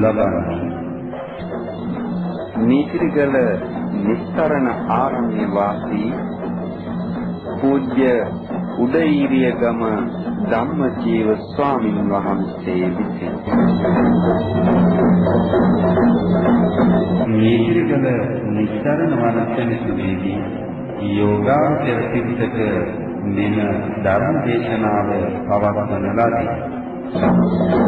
ලබන්නේ නීතිරිගල නිස්තරණ ආරණ්‍ය වාසී පූජ්‍ය උදේීරියගම ධම්මජීව ස්වාමින් වහන්සේ විසින්. නීතිරිගල නිස්තරණ වනසෙනසුවේදී යෝගාචර පිටක මෙම ධර්ම දේශනාව පවත්වන ලදී. නමෝ තස්සේ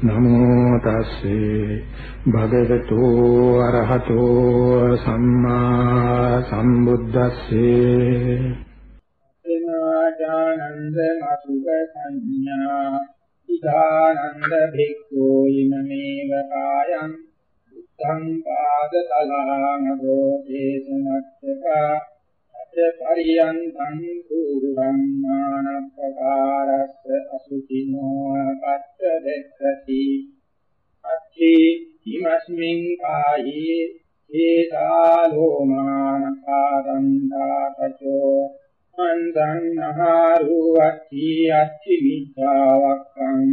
නමෝ තස්සේ භගවතු අරහතෝ සම්මා සම්බුද්දස්සේ එනාජානන්ද අසුභ සංඥා ඉදානන්ද භික්ඛෝ ඉමමේව කායං උත්තං පාද තලානගෝ දේශමත්තකා අච පරියන්තං කුරුං මානප්පකාරස්ස අසුචිනෝ පත්ත දෙක්ඛති. අච්චි ඉමස්මින් කායේ ඒතාලෝමානකාදන්තාතචෝ මන්දං නහාරු අච්චි අච්චි විචාවක්ඛං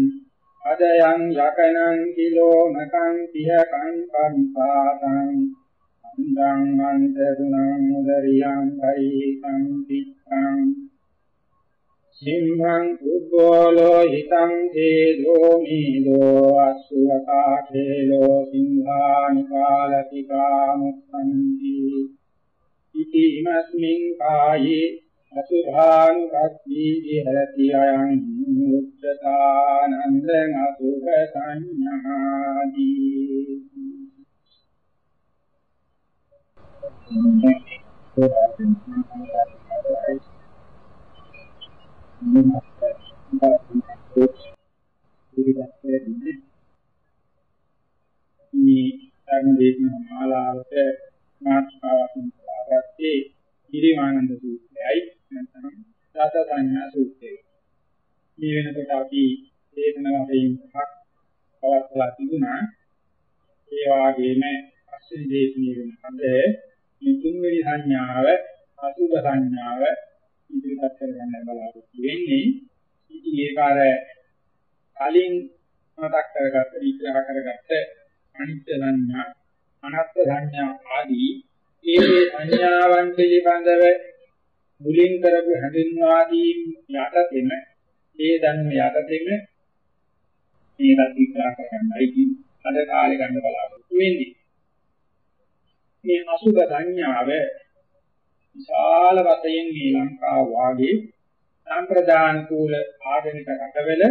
අදයන් යකනං කිලෝමකං පියකං පන්පාතං අන්දං අන්තරුණං උදරියං කයිකං පිච්ඡං සිංහං උද්බෝලෝ හිතං තේජෝ මීදෝ අසුවකා තේලෝ සිංහානි කාලතිකා මුක්ඛන්ති ඉති ඉමස්මින් කායේ අසුභානුපස්සී විහෙරති අයං උච්චතානන්දං අසුභ සංඥාදී මේ ධර්ම දේශනා මාලාවට මාතෘකාවකින් සාගත්තේ ඉරිමානන්ද සූත්‍රයයි නැත්නම් දස සංඥා සූත්‍රයයි. මේ වෙනකොට අපි දේශනා වශයෙන් පහක් පවත්ලා තිබුණා. ඒ වගේම පස්වෙනි දේශනාවේ වෙනකොට මේ තුන්වෙනි සංඥාව අසුභ සංඥාව ඉදිරිපත් කරගන්න බලාපොරොත්තු වෙන්නේ. ඉතින් ඒක අර කලින් මතක් කරගත්ත විග්‍රහ කරගත්ත අනිත්‍ය සංඥා, අනාත්ම සංඥා ආදී ඒ සංඥාවන් පිළිබඳව මුලින් කරපු හැඳින්වා දීම් යටතෙම ඒ ධර්ම යටතෙම මේකත් විග්‍රහ කරන්නයි අද කාලේ ගන්න බලාපොරොත්තු වෙන්නේ. මේ අසුභ සංඥාව විශාල වශයෙන් මේ ලංකාව වාගේ සම්ප්‍රදාන කූල ආගමික රටවල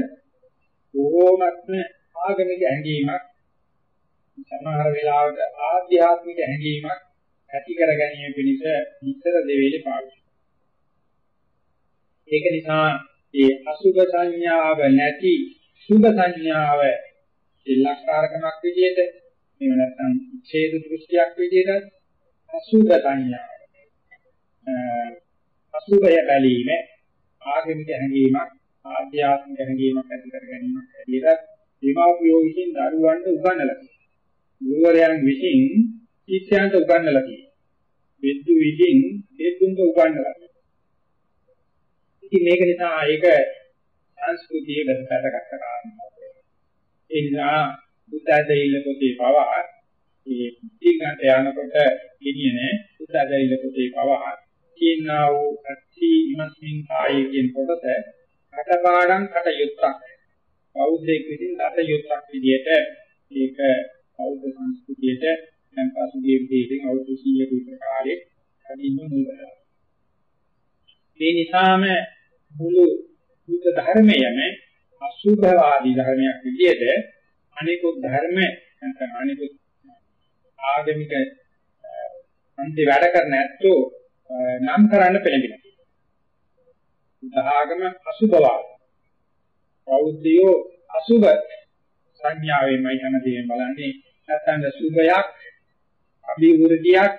බොහෝමත්ම ආගමික හැඟීමක් සමහර වෙලාවට ආධ්‍යාත්මික හැඟීමක් ඇති කර ගැනීම පිණිස විතර දෙවිලි පාවිච්චි. ඒක නිසා මේ අසුභ සංඥාව නැති සුභ සංඥාව ඉලක්කාරකමක් විදිහට එහෙම නැත්නම් ඡේද දෘෂ්ටියක් විදිහට අසුභ සංඥාව අසුභය බැලීම ආගමික හැඟීමක් ආධ්‍යාත්මික හැඟීමක් ඇති කර ගැනීමක් ඇතියට විමාපියෝ විසින් දරුවන්ට උගන්වලා ගුරුවරයන් විසින් ශිෂ්‍යයන්ට උගන්වලා තියෙනවා. විද්දු විසින් හේතුන්ට උගන්වලා ඉතින් මේක නිසා ඒක සංස්කෘතියේ වැදගත් කාරණාවක්. ඒ නිසා බුද්ධ ධෛල පොතේ පවා ඒ ඊගන්ට යනකොට කියන්නේ බුද්ධ ධෛල පොතේ පවා කියනා වූ අත්ති ඉමස්මින් කායේ කියන කොටස කටපාඩම් කටයුත්තක් බෞද්ධයෙක් විසින් කටයුත්තක් විදිහට ඒක බෞද්ධ සංස්කෘතියට දැන් පසුගිය විදිහට අවුරුදු 100 විතර කාලේ කඩින්න මුල් වෙනවා. ඒ නිසාම මුළු බුද්ධ ධර්මයේම අසුභවාදී ධර්මයක් විදිහට අනිකුත් ධර්ම නැත්නම් අනිකුත් ආගමික අන්ති වැඩ කරන ඇත්තෝ නම් කරන්න පෙළඹෙනවා. උදාගම අසුභවාදී. බෞද්ධයෝ අසුභ සංඥාවෙන්මයි හැමදේම බලන්නේ. නැත්නම් සුභයක් අභිවෘද්ධියක්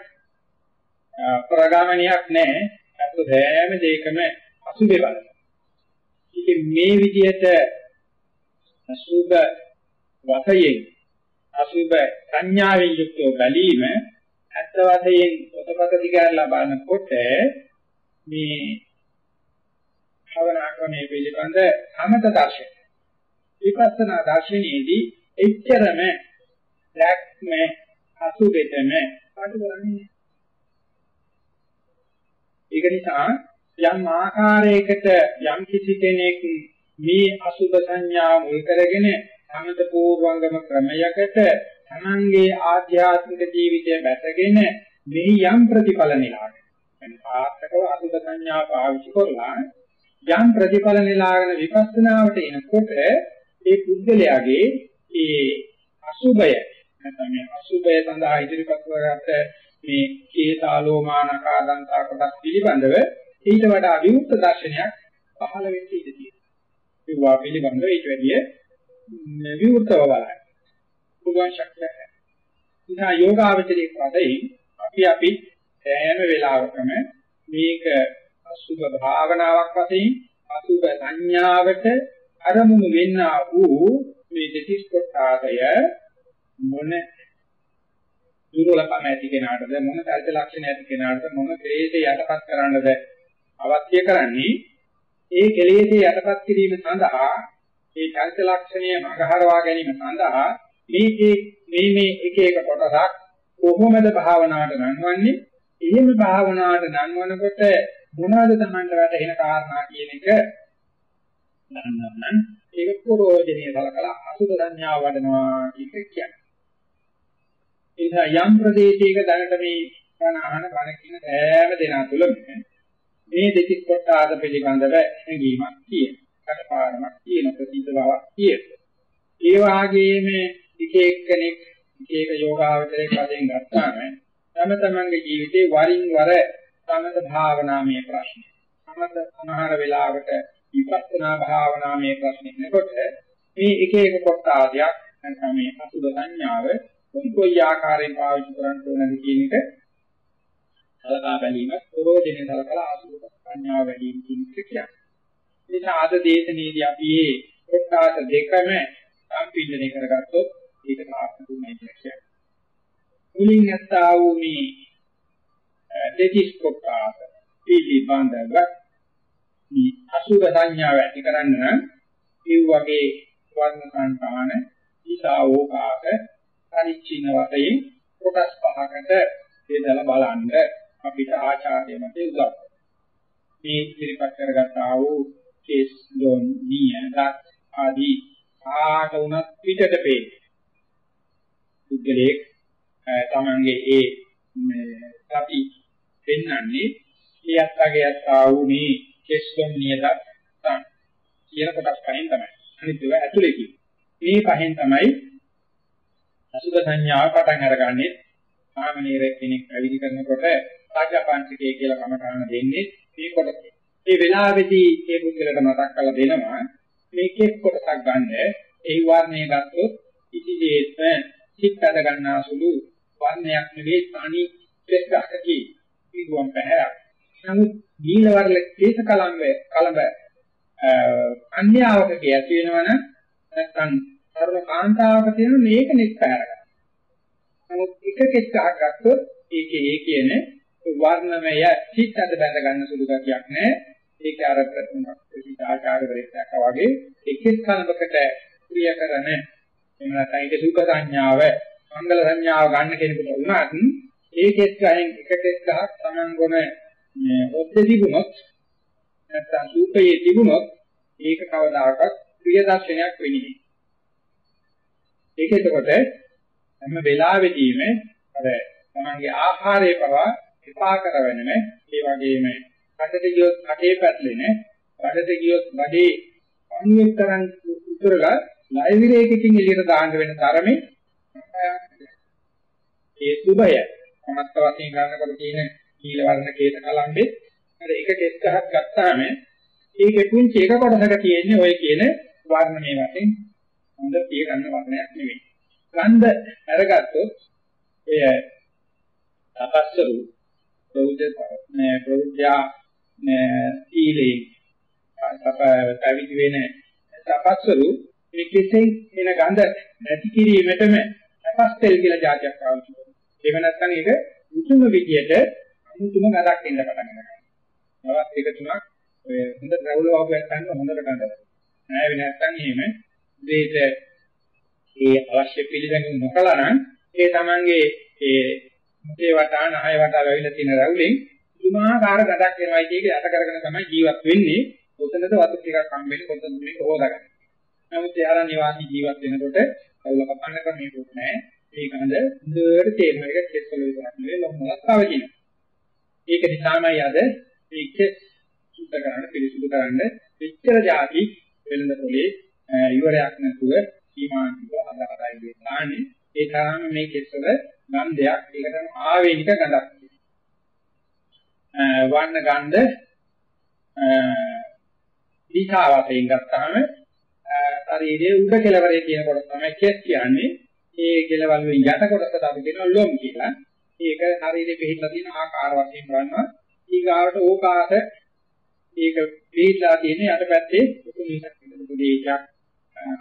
ප්‍රගාමනියක් නැහැ. අත් හැම දෙයකම අසුභේ බලන. ඉතින් මේ විදිහට අසුභ වතයෙන් අසුභ සංඥාවෙන් යුක්තව බැලීම ඇත්ත වශයෙන් පොතපත දිගාරලා බලනකොට මේ භවනා ක්‍රමයේ පිළිබඳ සමත දර්ශනය. විපස්සනා දර්ශනයේදී එච්චරම දැක්ම අසුබෙතම පාඩුවන්නේ ඒක නිසා යම් ආකාරයකට යම් කිසි කෙනෙක් මේ අසුබ සංඥා මුල් කරගෙන සමත පූර්වංගම ක්‍රමයකට තමන්ගේ ආධ්‍යාත්මික ජීවිතය බැසගෙන මෙහි යම් ප්‍රතිඵල නිලාගෙන එන්නේ ආර්ථකව අසුබ සංඥා පාවිච්චි කරලා යම් ප්‍රතිඵල නිලාගෙන විපස්සනාවට එනකොට ඒ පුද්ගලයාගේ ඒ අසුබය නැත්නම් මේ අසුබය සඳහා ඉදිරිපත් කරගත්ත මේ කේතාලෝමානකා දන්තා කොටස් පිළිබඳව ඊට වඩා විමුක්ත දර්ශනයක් පහළ වෙන්න ඉඩ තියෙනවා. ඒවා පිළිබඳව ඊට වැඩිය විවෘතව බලන්න. පුළුවන් ශක්තියක් නැහැ. ඉතින් යෝගාවචරයේ පදයෙන් අපි අපි සෑම වෙලාවකම මේක අසුභ භාවනාවක් වශයෙන් අසුභ සංඥාවට අරමුණු වෙන්නා වූ මේ දෙතිස් කොටාදය මොන දුර්වලකම ඇති කෙනාටද මොන චරිත ලක්ෂණ ඇති කෙනාටද මොන ක්ලේශය යටපත් කරන්නද අවශ්‍ය කරන්නේ ඒ කෙලෙසේ යටපත් කිරීම සඳහා ඒ චරිත ලක්ෂණය මගහරවා ගැනීම සඳහා මේ මේ මේ එක එක කොටසක් කොහොමද භාවනාවට නංවන්නේ එහෙම භාවනාවට නංවනකොට මොනවද Tamanට වැටහෙන කාරණා කියන එක දන්නම් ඒක ප්‍රෝජනීය සලකලා අසුබ සංඥාව වඩනවා කියන එක කියන්නේ. ඒ නිසා යම් ප්‍රදේශයක දැනට මේ කන අහන කන කියන සෑම දෙනා තුළම මේ දෙතිස් කොට ආද පිළිබඳව හැඟීමක් තියෙනවා. කටපාඩමක් තියෙන ප්‍රතිද බවක් තියෙනවා. ඒ වාගේම එක එක්කෙනෙක් එක එක යෝගාවචරයක් වශයෙන් ගත්තාම තම තමන්ගේ ජීවිතේ වරින් වර සමත භාවනාමය ප්‍රශ්න. සමත සමහර වෙලාවට විපස්සනා භාවනාමය ප්‍රශ්න එනකොට මේ එක එක කොට ආදියක් නැත්නම් මේ අසුබ සංඥාව කොයි කොයි ආකාරයෙන් පාවිච්චි කරන්න ඕනද කියන එක සලකා බැලීම ප්‍රෝජනෙ සලකලා අසුබ සංඥාව වැඩි වීම කියන එක කියන්නේ. නිසා අද දේශනයේදී අපි මේ කොටාස දෙකම සම්පින්දනය කරගත්තොත් ඒක සාර්ථකුමයි කියන්නේ. මුලින් නැත්තා වූ මේ දෙතිස් කොටාස පිළිබඳව මේ අසුර සංඥාව ඇති කරන්න නම් මේ වගේ වර්ණ සංකාන ඊසාවෝකාක පරිච්ඡින වශයෙන් කොටස් පහකට බෙදලා බලන්න අපිට ආචාර්ය මතේ උදව්. මේ ඉදිරිපත් කරගත්තා වූ කේස් දොන් නියදත් ආදී ආට උනත් පිටට පේන්නේ. පුද්ගලයෙක් තමන්ගේ ඒ සති පෙන්වන්නේ ඒ අත්ගේ අත්තා වූ මේ කෙස්ලොම් නියදත් තන් කියන කොටස් පහෙන් තමයි. අනිත් ඒවා ඇතුලේ තියෙන්නේ. මේ පහෙන් තමයි අසුබ සංඥාව පටන් අරගන්නේ. සාමනීර කෙනෙක් පැවිදි කරනකොට සාජාපංචකය කියලා කමඨාන දෙන්නේ මේ කොටස. මේ වෙලාවේදී ඒ පුද්ගලට මතක් කරලා දෙනවා මේකේ කොටසක් ගන්න ඒ වර්ණය ගත්තොත් ඉතිදේත්ම සිත් අද ගන්නා සුළු වර්ණයක් නෙවෙයි තනි දෙකකකී පිටුවම් පැහැරක්. නමුත් දීල වර්ල කේස කලම්බ කලඹ අන්‍යාවක ඇති වෙනවනම් නැත්නම් සර්ව කාන්තාවක තියෙන මේක නෙත් පැහැරගන්න. නමුත් එක කෙස් ගහක් ගත්තොත් ඒකේ ඒ කියන වර්ණමය සිත් අද බැඳ ගන්න සුළු ගතියක් නැහැ. ඒක අර ප්‍රතිමක් ප්‍රතිආකාර වෙලක් වගේ එක්කෙස් කලඹකට ක්‍රියා කරන එහෙම නැත්නම් ඒක සුඛ සංඥාව මංගල සංඥාව ගන්න කෙනෙකුට වුණත් ඒකෙත් ගහෙන් එක කෙස් ගහක් Taman ගොන මේ ඔද්ද තිබුණොත් නැත්නම් සූපයේ තිබුණොත් ඒක කවදාකවත් ප්‍රිය දර්ශනයක් වෙන්නේ නැහැ. ඒක එතකොට හැම වෙලාවෙදීම අර තමන්ගේ ආහාරය පවා විපාක කරවෙනම ඒ වගේම කටට ගියොත් කටේ පැටලෙන බඩට ගියොත් බඩේ අනුවෙක් තරම් උතුරලා ලයිවිරේකකින් එළියට දාන්න වෙන තරමේ ඒ සුභය. සමස්ත වශයෙන් ගන්නකොට තියෙන කීල වර්ණ කේත කලම්බේ. අර එක කෙස් ගහක් ගත්තාම ඒකේ පුංචි එක කොටසක තියෙන්නේ ඔය කියන වර්ණමය වශයෙන්. හොඳ පිය ගන්න වර්ණයක් නෙවෙයි. ගන්ධ අරගත්තොත් එය තපස්සරු ප්‍රෞද්ධ මේ ප්‍රෞද්ධා සීලේ අප පැවිදි වෙන තපස්සරු මේ කෙසෙන් එන ගඳ නැති කිරීමටම තපස්තෙල් කියලා જાතියක් පාවිච්චි කරනවා. එහෙම නැත්නම් ඒක මුතුම විදියට අමුතුම ගඳක් එන්න පටන් ගන්නවා. තවත් එක තුනක් ඔය හොඳ ට්‍රැවල් වහුවක් ගන්න හොඳට ගඳ. නෑ වෙ නැත්නම් එහෙම දෙයට ඒ අවශ්‍ය පිළිදැඟුම් නොකළා නම් ඒ තමන්ගේ ඒ මුතේ වටා නහය වටා වැවිලා තියෙන රැවුලෙන් පුදුමාකාර ගඳක් එනවා කියන එක යට කරගෙන තමයි ජීවත් වෙන්නේ. ඔතනද වතු ටිකක් හම්බෙන්නේ කොතනද මේක හොදාගන්න. නමුත් එයාලා නිවාසී ජීවත් වෙනකොට කවුල කපන්න ක්‍රමයක්වත් නැහැ. ඒක හඳ හොඳට තේරෙන එක කෙස්වල විතරක් නෙවෙයි ලොම්වලත් පවතිනවා. ඒක නිසාමයි අද මේක සුද්ධ කරන්න පිළිසුදු කරන්න පිටතර જાති වෙළඳ පොලේ ඉවරයක් නැතුව සීමාන්තික හදාගන්නයි වෙන්නේ. ඒ තරම මේ කෙස්වල ගන්ධයක් ඒකටම ආවේනික ගඳක්. වර්ණ ගන්ධ දීකා වශයෙන් ගත්තාම ශරීරයේ උඩ කෙළවරේ කියන කොට තමයි කෙස් කියන්නේ. ඒ කෙළවල් වලින් යට කොටසට අපි කියනවා ලොම් කියලා. ඒක ශරීරයේ පිහිටලා තියෙන ආකාර වශයෙන් ගන්නවා. ඊගාවට ඕකාස ඒක පිහිටලා තියෙන යටපැත්තේ උතුමීසක් විතර දෙයක්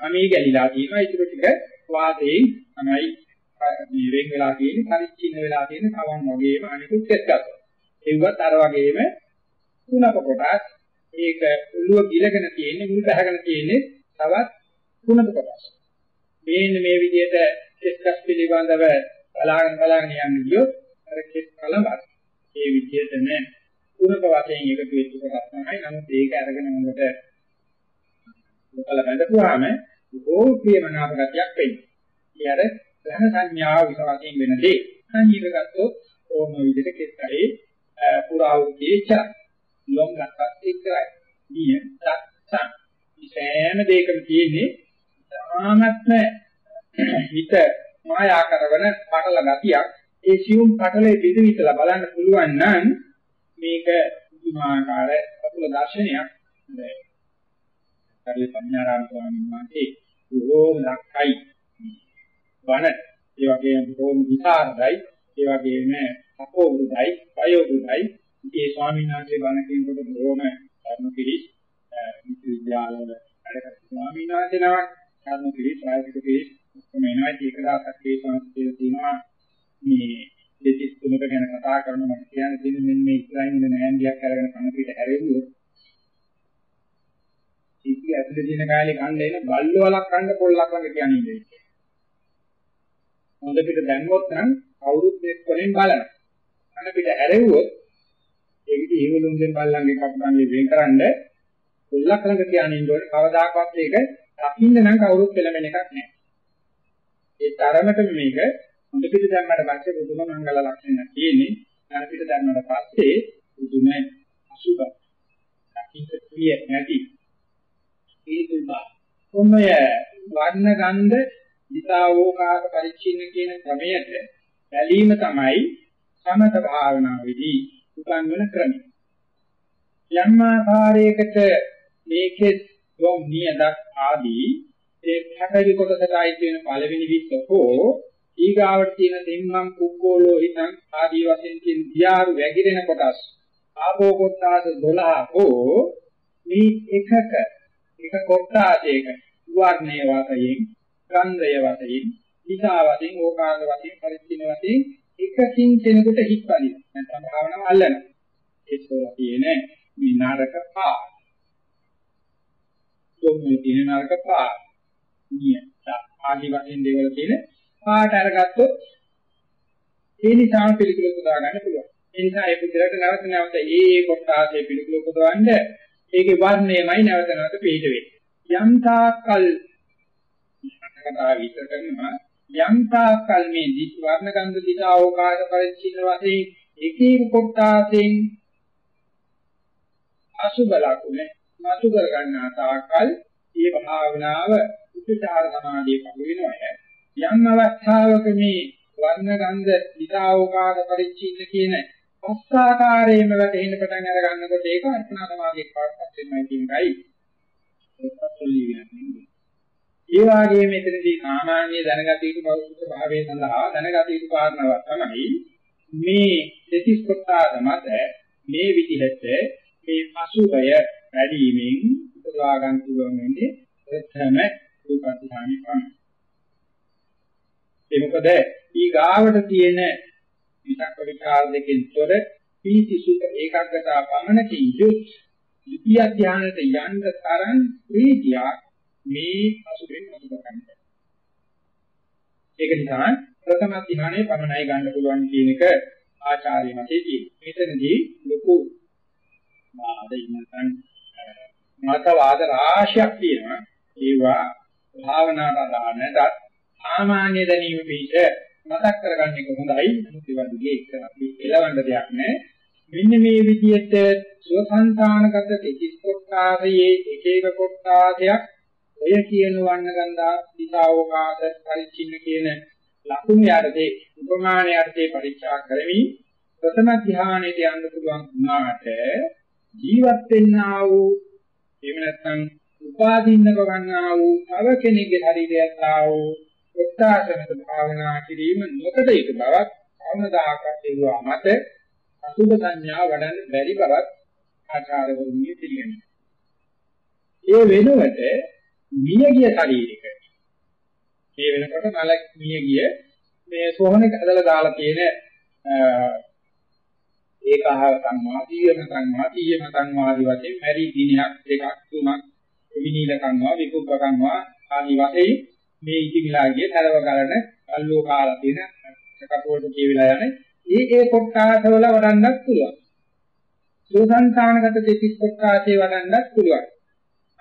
අමී ගැලිලා තියෙනවා. ඒක ටික වාතයෙන් තමයි මේ වෙන් වෙලා තියෙන්නේ පරිච්ඡින්න වෙලා තියෙන කවන් වගේම අනිකුත් කෙස් ගන්නවා. ඒවත් අර වගේම තුනක කොටස් ඒක ඔළුව ගිලගෙන තියෙන්නේ මුල් බහගෙන තියෙන්නේ තවත් තුනක කොටස්. මේන්න මේ විදිහට කෙස්කස් පිළිබඳව බලාගෙන බලාගෙන යන්න ගියොත් අර කෙස් කලබත් ඒ විදිහට නෑ තුනක වශයෙන් එකතු වෙච්ච කොටස් තමයි. නමුත් ඒක අරගෙන මොකට මොකල බඳපුවාම බොහෝ ප්‍රියමනාප ගතියක් වෙන්නේ. ඒ අර ධන සංඥාව විසවකින් වෙන දේ. සංජීව ගත්තොත් ඕම විදිහට කෙස්කලේ පුරාවෘත්තියේ චර ලොම් ගන්නත් එක්කයි. නිය සත්සන්. සෑම දෙයකම තියෙන්නේ සාමත්ම හිත මායා කරවන පටල ගතියක්. ඒ සියුම් පටලේ පිළිවිතලා බලන්න පුළුවන් නම් මේක පුදුමාකාර අතුල දර්ශනයක්. හරි පඤ්ඤාරාම ස්වාමීන් වහන්සේ බොහෝම ලක්කයි. වන ඒ වගේම බොහෝම විචාරයි ඒ වගේම අපෝරුදයි වයෝරුදයි ඒ ස්වාමීන් වහන්සේ බණ කියනකොට බොහොම ධර්ම පිළිස් විද්‍යාලවල වැඩ කරන ස්වාමීන් වහන්සේ නමක්. ධර්ම පිළිස් වායසික පිළිස් ඔක්කොම එනවා. ඒක දාසක් ඒ සංස්කෘතිය තියෙනවා මේ දෙතිස් තුනක ගැන කතා කරන මට කියන්න තියෙන මෙන්න මේ ඉස්රායිල් ඉන්න නෑන්දියක් අරගෙන කන පිට හැරෙව්වොත් ඉති ඇතුලේ තියෙන කාලේ කන්න එන බල්ල වලක් කන්න පොල්ලක් වගේ කියන්නේ. ඉන්නේ. හොඳ පිට දැම්මොත් නම් කවුරුත් එක්කෙනෙන් බලනවා. කන පිට හැරෙව්වොත් ඒකට ඊවලුන්ගෙන් බල්ලන්ගේ කප්පන්ගේ වෙන්කරනද පොල්ලක් ළඟ කියන්නේ ඉන්න ඕනේ කවදාකවත් ඒක දකින්න නම් කවුරුත් පෙළමෙන එකක් නෑ. ඒ තරමටම මේක හොඳ පිට දැම්මට පස්සේ බුදුම මංගල ලක්ෂණ තියෙන්නේ. කන පිට දැම්මට පස්සේ බුදුම අසුබ. දකින්න ප්‍රිය නැති හේතුබා. ඔන්නය වර්ණ ගන්ධ දිසාවෝකාස පරිච්ඡින්න කියන ක්‍රමයට බැලීම තමයි සමත භාවනාවේදී උගන්වන ක්‍රමය. යම් ආකාරයකට මේකේ යොම් නියදක් ආදී ඒ පැහැදිලි කොටසටයි කියන පළවෙනි විස්සකෝ ඊගාවට තියෙන දෙම්මම් කුක්කෝලෝ හිතන් ආදී වශයෙන් කියන දියාරු වැగిරෙන කොටස් ආපෝ කොටස් 12 හෝ මේ එකක එක කොටාසයක වර්ණයේ වශයෙන්, ගන්ධය වශයෙන්, දිශා වශයෙන්, ඕකාංග වශයෙන්, පරිච්ඡින්න වශයෙන් එකකින් කෙනෙකුට හික්වලින. නැත්නම් භාවනාව අල්ලන. ඒකෝල තියෙන මේ නරක පා. කොම්මේ තියෙන නරක පා. නිය. ආදි වශයෙන් දේවල් තියෙන පාට අරගත්තොත් ඒ නිසා පිළිකුල පුදා ගන්න පුළුවන්. ඒ නිසා ඒ පුදුරට නැවත නැවත ඒ ඒ කොටාසේ පිළිකුල පුදවන්නේ ඒකේ වර්ණයමයි නැවත නැවත පිට වෙන්නේ. යම් තාක්කල් කතා විතර කරනවා යම් තාක්කල් මේ දිස් වර්ණ ගන්ධ දිශා අවකාශ පරිච්ඡින්න වශයෙන් එක එක කොටාසෙන් අසුබ ලකුණ මතු කර ගන්නා තාක්කල් මේ භාවනාව උපචාර සමාධිය පහළ වෙනවා. යම් අවස්ථාවක මේ වර්ණ ගන්ධ විතාවෝකාද පරිච්ඡින්න කියන පස්සාකාරයෙන්ම වැටෙන්න පටන් අර ගන්නකොට ඒක අර්පණා සමාධියක් පාඩපත් වෙනවා කියන එකයි. ඒ වගේම මෙතනදී සාමාන්‍ය දැනගත යුතු භෞතික භාවය සඳහා දැනගත යුතු කාරණාවක් තමයි මේ දෙතිස් කොටස මත මේ විදිහට මේ පසුබය වැඩිවීමෙන් උපදවා ගන්න පුළුවන් වෙන්නේ ප්‍රථම රූපඥානි පමණයි. ඒ මොකද ඊ ගාවට තියෙන විතක්ක විචාර දෙකෙන් තොර පීති සුඛ ඒකාග්‍රතාව පමණකින් යුත් ද්විතිය ධානයට යන්න තරම් ප්‍රීතිය මේ අසුරෙන් අසුර ගන්න. ඒක නිසා ප්‍රථම ධානයේ පමණයි ගන්න පුළුවන් කියන එක ආචාර්ය මතයේ තියෙනවා. මෙතනදී ලොකු වාද ඉන්නකන් මතවාද රාශියක් තියෙනවා. ඒවා භාවනා රදානට සාමාන්‍ය දැනීම පිට මතක් කරගන්න එක හොඳයි. මොකද ඒ වගේ එක අපි එලවන්න දෙයක් නැහැ. මෙන්න මේ විදිහට සුවසංතානගත තිස් කොටාසයේ එක එක කොටාසයක් ඔය කියන වන්න ගන්ධා දිසාවකාශ පරිචින්න කියන ලකුණු යටතේ උපමාන යටතේ පරිචා කරමින් ප්‍රථම ධ්‍යානයට යන්න පුළුවන් වුණාට ජීවත් වෙන්නා වූ එහෙම නැත්නම් උපාදීන්නව ගන්නා වූ තව කෙනෙකුගේ ශරීරයක් ආ වූ උත්සාහසමත භාවනා කිරීම නොකඩ යුතු බවක් කවමදාකත් ඒවා මත අසුභ සංඥා වඩන්න බැරි බවක් ආචාර්යවරුන්ගේ පිළිගන්නවා. ඒ වෙනුවට මියගිය ශරීරික මේ වෙනකොට මල මියගිය මේ සෝහනක ඇදලා දාලා තියෙන ඒකහ සංවාදීයම සංවාදීයම සංවාදී වශයෙන් මෙරි දිනයක් දෙකක් තුනක් විනීල කන්නවා විකුප්ප කන්නවා ආදි වශයෙන් මේ ඉතිවිලාගේ තරව ගලන අල්ලෝ කාලා තියෙන කටුවට කියවිලා යන්නේ ඒ ඒ කොට්ටාසවල වඩන්නත් පුළුවන්. සෝසංසානගත දෙතිස් කොට්ටාසේ වඩන්නත් පුළුවන්.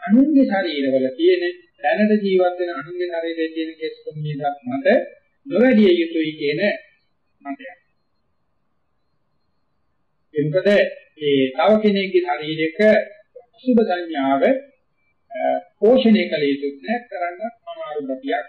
අනුන්ගේ ශරීරවල තියෙන දැනට ජීවත් වෙන අනුන්ගේ ශරීරයේ තියෙන කෙස් කුම්නියක් මත නොවැඩිය යුතුයි කියන මතයක්. එතකොට මේ තව කෙනෙක්ගේ ශරීරයක සුභ සංඥාව පෝෂණය කළ යුතු නැහැ කරන්න අමාරු ගතියක්.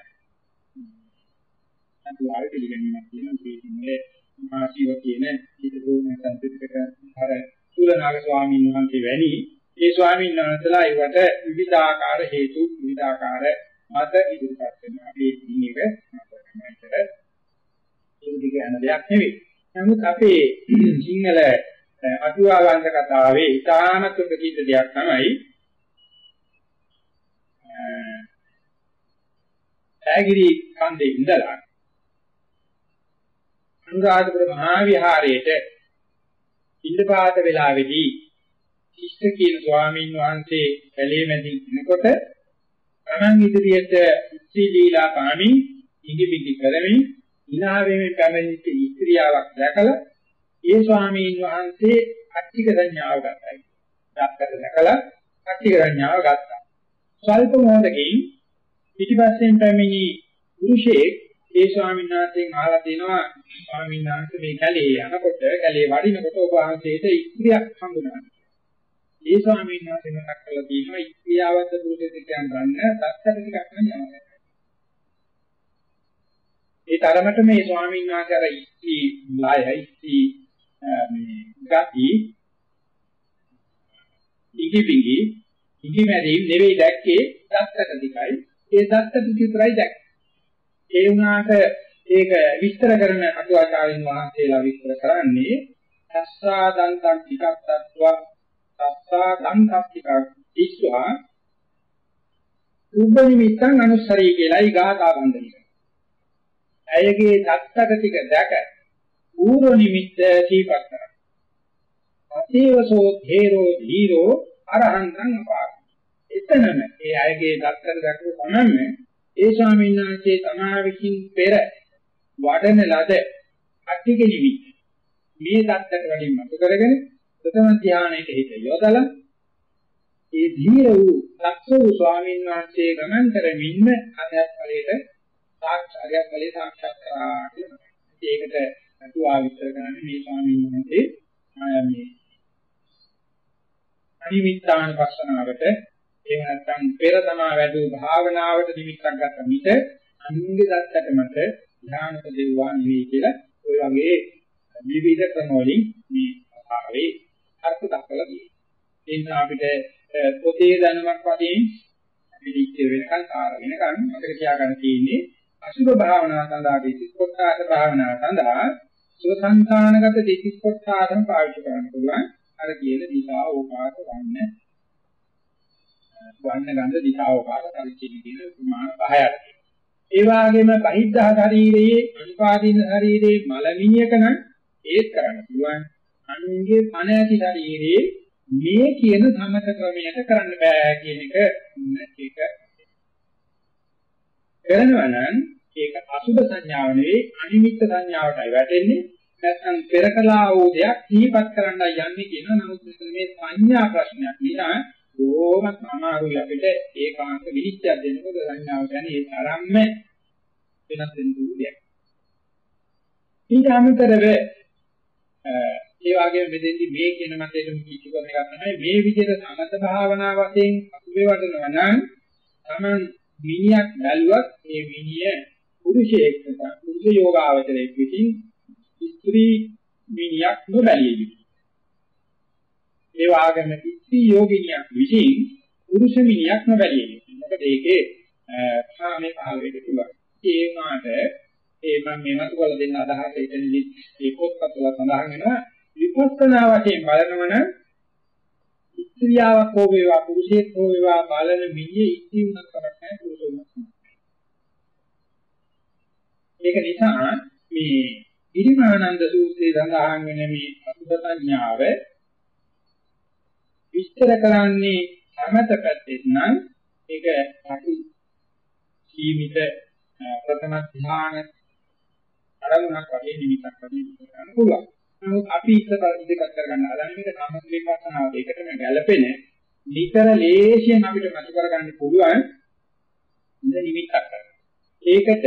අතුවාල් පිළිගැනීමක් තියෙනවා මේ මාසිව කියන හිතෝම සංසිද්ධක අර සූරනාග ස්වාමීන් වහන්සේ වැනි ඒ ස්වාමීන් වහන්සේලා ඒවට විවිධාකාර හේතු විවිධාකාර මත ඉදිරිපත් වෙනවා. මේ දිනේක මතකමයිතර ඉදිරිය යන දෙයක් නෙවෙයි. නමුත් අපේ සිංහල අතුවාවන්ත කතාවේ ඉතාමත් ප්‍රකීත දෙයක් තමයි ඈගිරි කන්දේ ඉඳලා අනුරාධපුර මහා විහාරයේට ඉන්දපාත වෙලාවේදී ශිෂ්ට කියන ස්වාමීන් වහන්සේ පැලේ මැදින් ඉනකොට තමන් ඉදිරියට ඉස්ත්‍රීලීලා පාමින් ඉඟිබිඟි කරමින් ඉනාවෙමින් පැමිණිච්ච ස්ත්‍රියාවක් දැකලා ඒ ස්වාමීන් වහන්සේ අට්ටික සංඥාව ගත්තා. දැක්කට දැකලා අට්ටික සංඥාව ගත්තා. ස්වල්ප මොහොතකින් පිටිපස්සෙන් පැමිණි පුරුෂයෙක් ඒ ස්වාමීන් වහන්සේගෙන් අහලා දෙනවා ස්වාමීන් වහන්සේ මේ කැලේ යනකොට කැලේ වඩිනකොට ඔබ වහන්සේට ඉස්ත්‍රියක් හඳුනනවා. ඒ ස්වාමීන් වහන්සේ මතක් කරලා තියෙනවා ඉස්ත්‍රියවද්ද පුරුෂයෙක් කියන ගන්න තත්තර ටිකක් නම් යනවා. ඒ තරමට මේ ස්වාමීන් වහන්සේ අර ඉස්ත්‍රි ලය ඉස්ත්‍රි මේ ගති ඉඟිබිඟි ඉඟිමැරීම් නෙවෙයි දැක්කේ දත්තක දිකයි ඒ දත්තක විතරයි දැක්කේ ඒ වුණාට ඒක විස්තර කරන අටුවාචාරින් වහන්සේලා විස්තර කරන්නේ සස්සා දන්තං ටිකක් තත්වා සස්සා දන්තක් ටිකක් ඉස්වා උබ්බ නිමිත්තං අනුස්සරී කියලායි ගාථා බන්ධනය. ඇයගේ දත්තක ටික දැක ඌර්ව නිමිත්ත සීපත් කරා. අතේවසෝ ධේරෝ ධීරෝ අරහන්තං අපාර. එතනම ඒ අයගේ දත්තක දැකපු ගමන්ම ඒ ස්වාමීන් වහන්සේ තමා විසින් පෙර වඩන ලද අට්ටික නිමිත්ත මේ தත්තට වලින් මතු කරගෙන ප්‍රථම ධානයට හිත යොදලා ඒ ධීර වූ ලක්ෂ වූ ස්වාමීන් වහන්සේ ගමන් කරමින්ම අධ්‍යාත්ම ඵලයට සාක්ෂාත් ඵලයේ සාක්ෂාත් කරා කියලා. ඒකට අතුවා විස්තර කරන්නේ මේ ස්වාමීන් වහන්සේ මේ අනිමිත්තානුපස්සනාවට එහෙම නැත්නම් පෙර තමා වැඩි භාවනාවට නිමිත්තක් ගන්න මිට අංග දත්තට මත ධ්‍යානක දෙවවා නෙවෙයි කියලා ඔය වගේ විවිධ ක්‍රම වලින් මේ ආවේ අර්ථ දක්වලා තියෙනවා. ඒ නිසා අපිට පොතේ දැනුමක් වශයෙන් පිළිච්ච වෙනකන් කාර වෙනකන් මතක තියාගන්න තියෙන්නේ අසුභ භාවනාව සඳහා දෙතිස් කොටාස භාවනාව සඳහා සුසංකානගත දෙතිස් කොටාසම පාවිච්චි කරන්න පුළුවන්. අර කියන දිශා ඕපාස වන්න වන්න ගන්ධ දිශා ඕපාස පරිච්ඡේද කියන ප්‍රමාණ පහයක්. ඒ වගේම බහිද්ධා ශරීරයේ අනුපාදින ශරීරයේ මලමිණියක නම් ඒත් කරන්න පුළුවන්. අනුන්ගේ පණ ඇති ශරීරයේ මේ කියන සමත ක්‍රමයට කරන්න බෑ කියන එක ඒක කරනවා නම් ඒක අසුබ සංඥාව නෙවෙයි අනිමිත්ත සංඥාවටයි වැටෙන්නේ නැත්නම් පෙර කළා වූ දෙයක් සිහිපත් කරන්නයි යන්නේ කියන නමුත් මේ සංඥා ප්‍රශ්නයක් නිසා බොහොමත් අමාරුයි අපිට ඒකාන්ත විනිශ්චය දෙන්නකොට සංඥාව කියන්නේ ඒ තරම්ම වෙනස් වෙන දෙයක්. ඊට අමතරව ඒ වගේම මෙතෙන්දි මේ කියන මතයටම කිචු කරන එක තමයි මේ විදිහට සමත භාවනා වශයෙන් අසුබේ වඩනවා නම් Taman මිනියක් බැලුවත් මේ මිනිය පුරුෂයෙක් නිසා පුරුෂ යෝගාවචරයෙක් විසින් ස්ත්‍රී මිනියක් නොබැලිය යුතුයි. ඒ වගේම ස්ත්‍රී යෝගිනියක් විසින් පුරුෂ මිනියක් නොබැලිය යුතුයි. මොකද ඒකේ කාමයේ පහළ වෙන්න පුළුවන්. ඒ වුණාට ඒ මම මේ මතු කළ දෙන්න අදහස එතනදි මේ පොත්පත්වල සඳහන් වෙනවා විපස්සනා වශයෙන් බලනවන ස්ත්‍රියාවක් හෝ වේවා පුරුෂයෙක් හෝ වේවා බලන මිනිහ ඉති උනක් කරක් නැහැ පුරුෂයෙක්. ඒක නිසා මේ ඉරිමානන්ද සූත්‍රයේ සඳහන් වෙන මේ අසුබ සංඥාව විස්තර කරන්නේ සමත පැත්තෙන් නම් ඒක අටි සීමිත ප්‍රථම ධ්‍යාන අරමුණක් වගේ නිමිත්තක් වගේ ගන්න පුළුවන්. නමුත් අපි ඉස්සර ඉදිරිපත් කරගන්න හදන්නේ මේක සම්මුති විපස්සනාව දෙකටම ගැළපෙන නිතර ලේසියෙන් අපිට මතු කරගන්න පුළුවන් ඉඳ නිමිත්තක් කරගන්න. ඒකට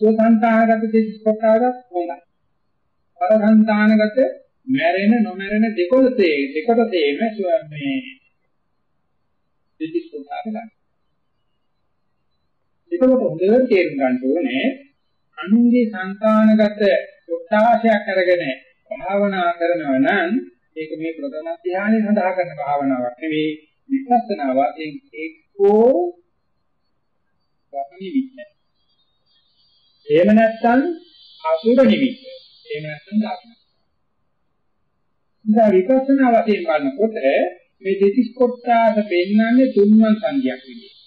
සෝසංතානගත දෙස්කොටාවක් හොඳයි. පරසංතානගත මැරෙන නොමැරෙන දෙකොළතේ දෙකොළතේම මේ දෙස්කොටාව ගන්න. ඒකම හොඳට තේරුම් ගන්න ඕනේ අනුන්ගේ සංතානගත උත්සාහයක් අරගෙන භාවනා කරනවා නම් ඒක මේ ප්‍රථම ධානයේ සඳහා කරන භාවනාවක් නෙවෙයි විපස්සනා වශයෙන් එක්කෝ වපනි විච්ඡ. එහෙම නැත්නම් අසුර නිමිත්ත. එහෙම නැත්නම් ධර්ම. ඉතින් විපස්සනා වශයෙන් බලනකොට මේ දෙතිස් කොටස පෙන්වන්නේ තුන්වන් සංඛ්‍යාවක් විදිහට.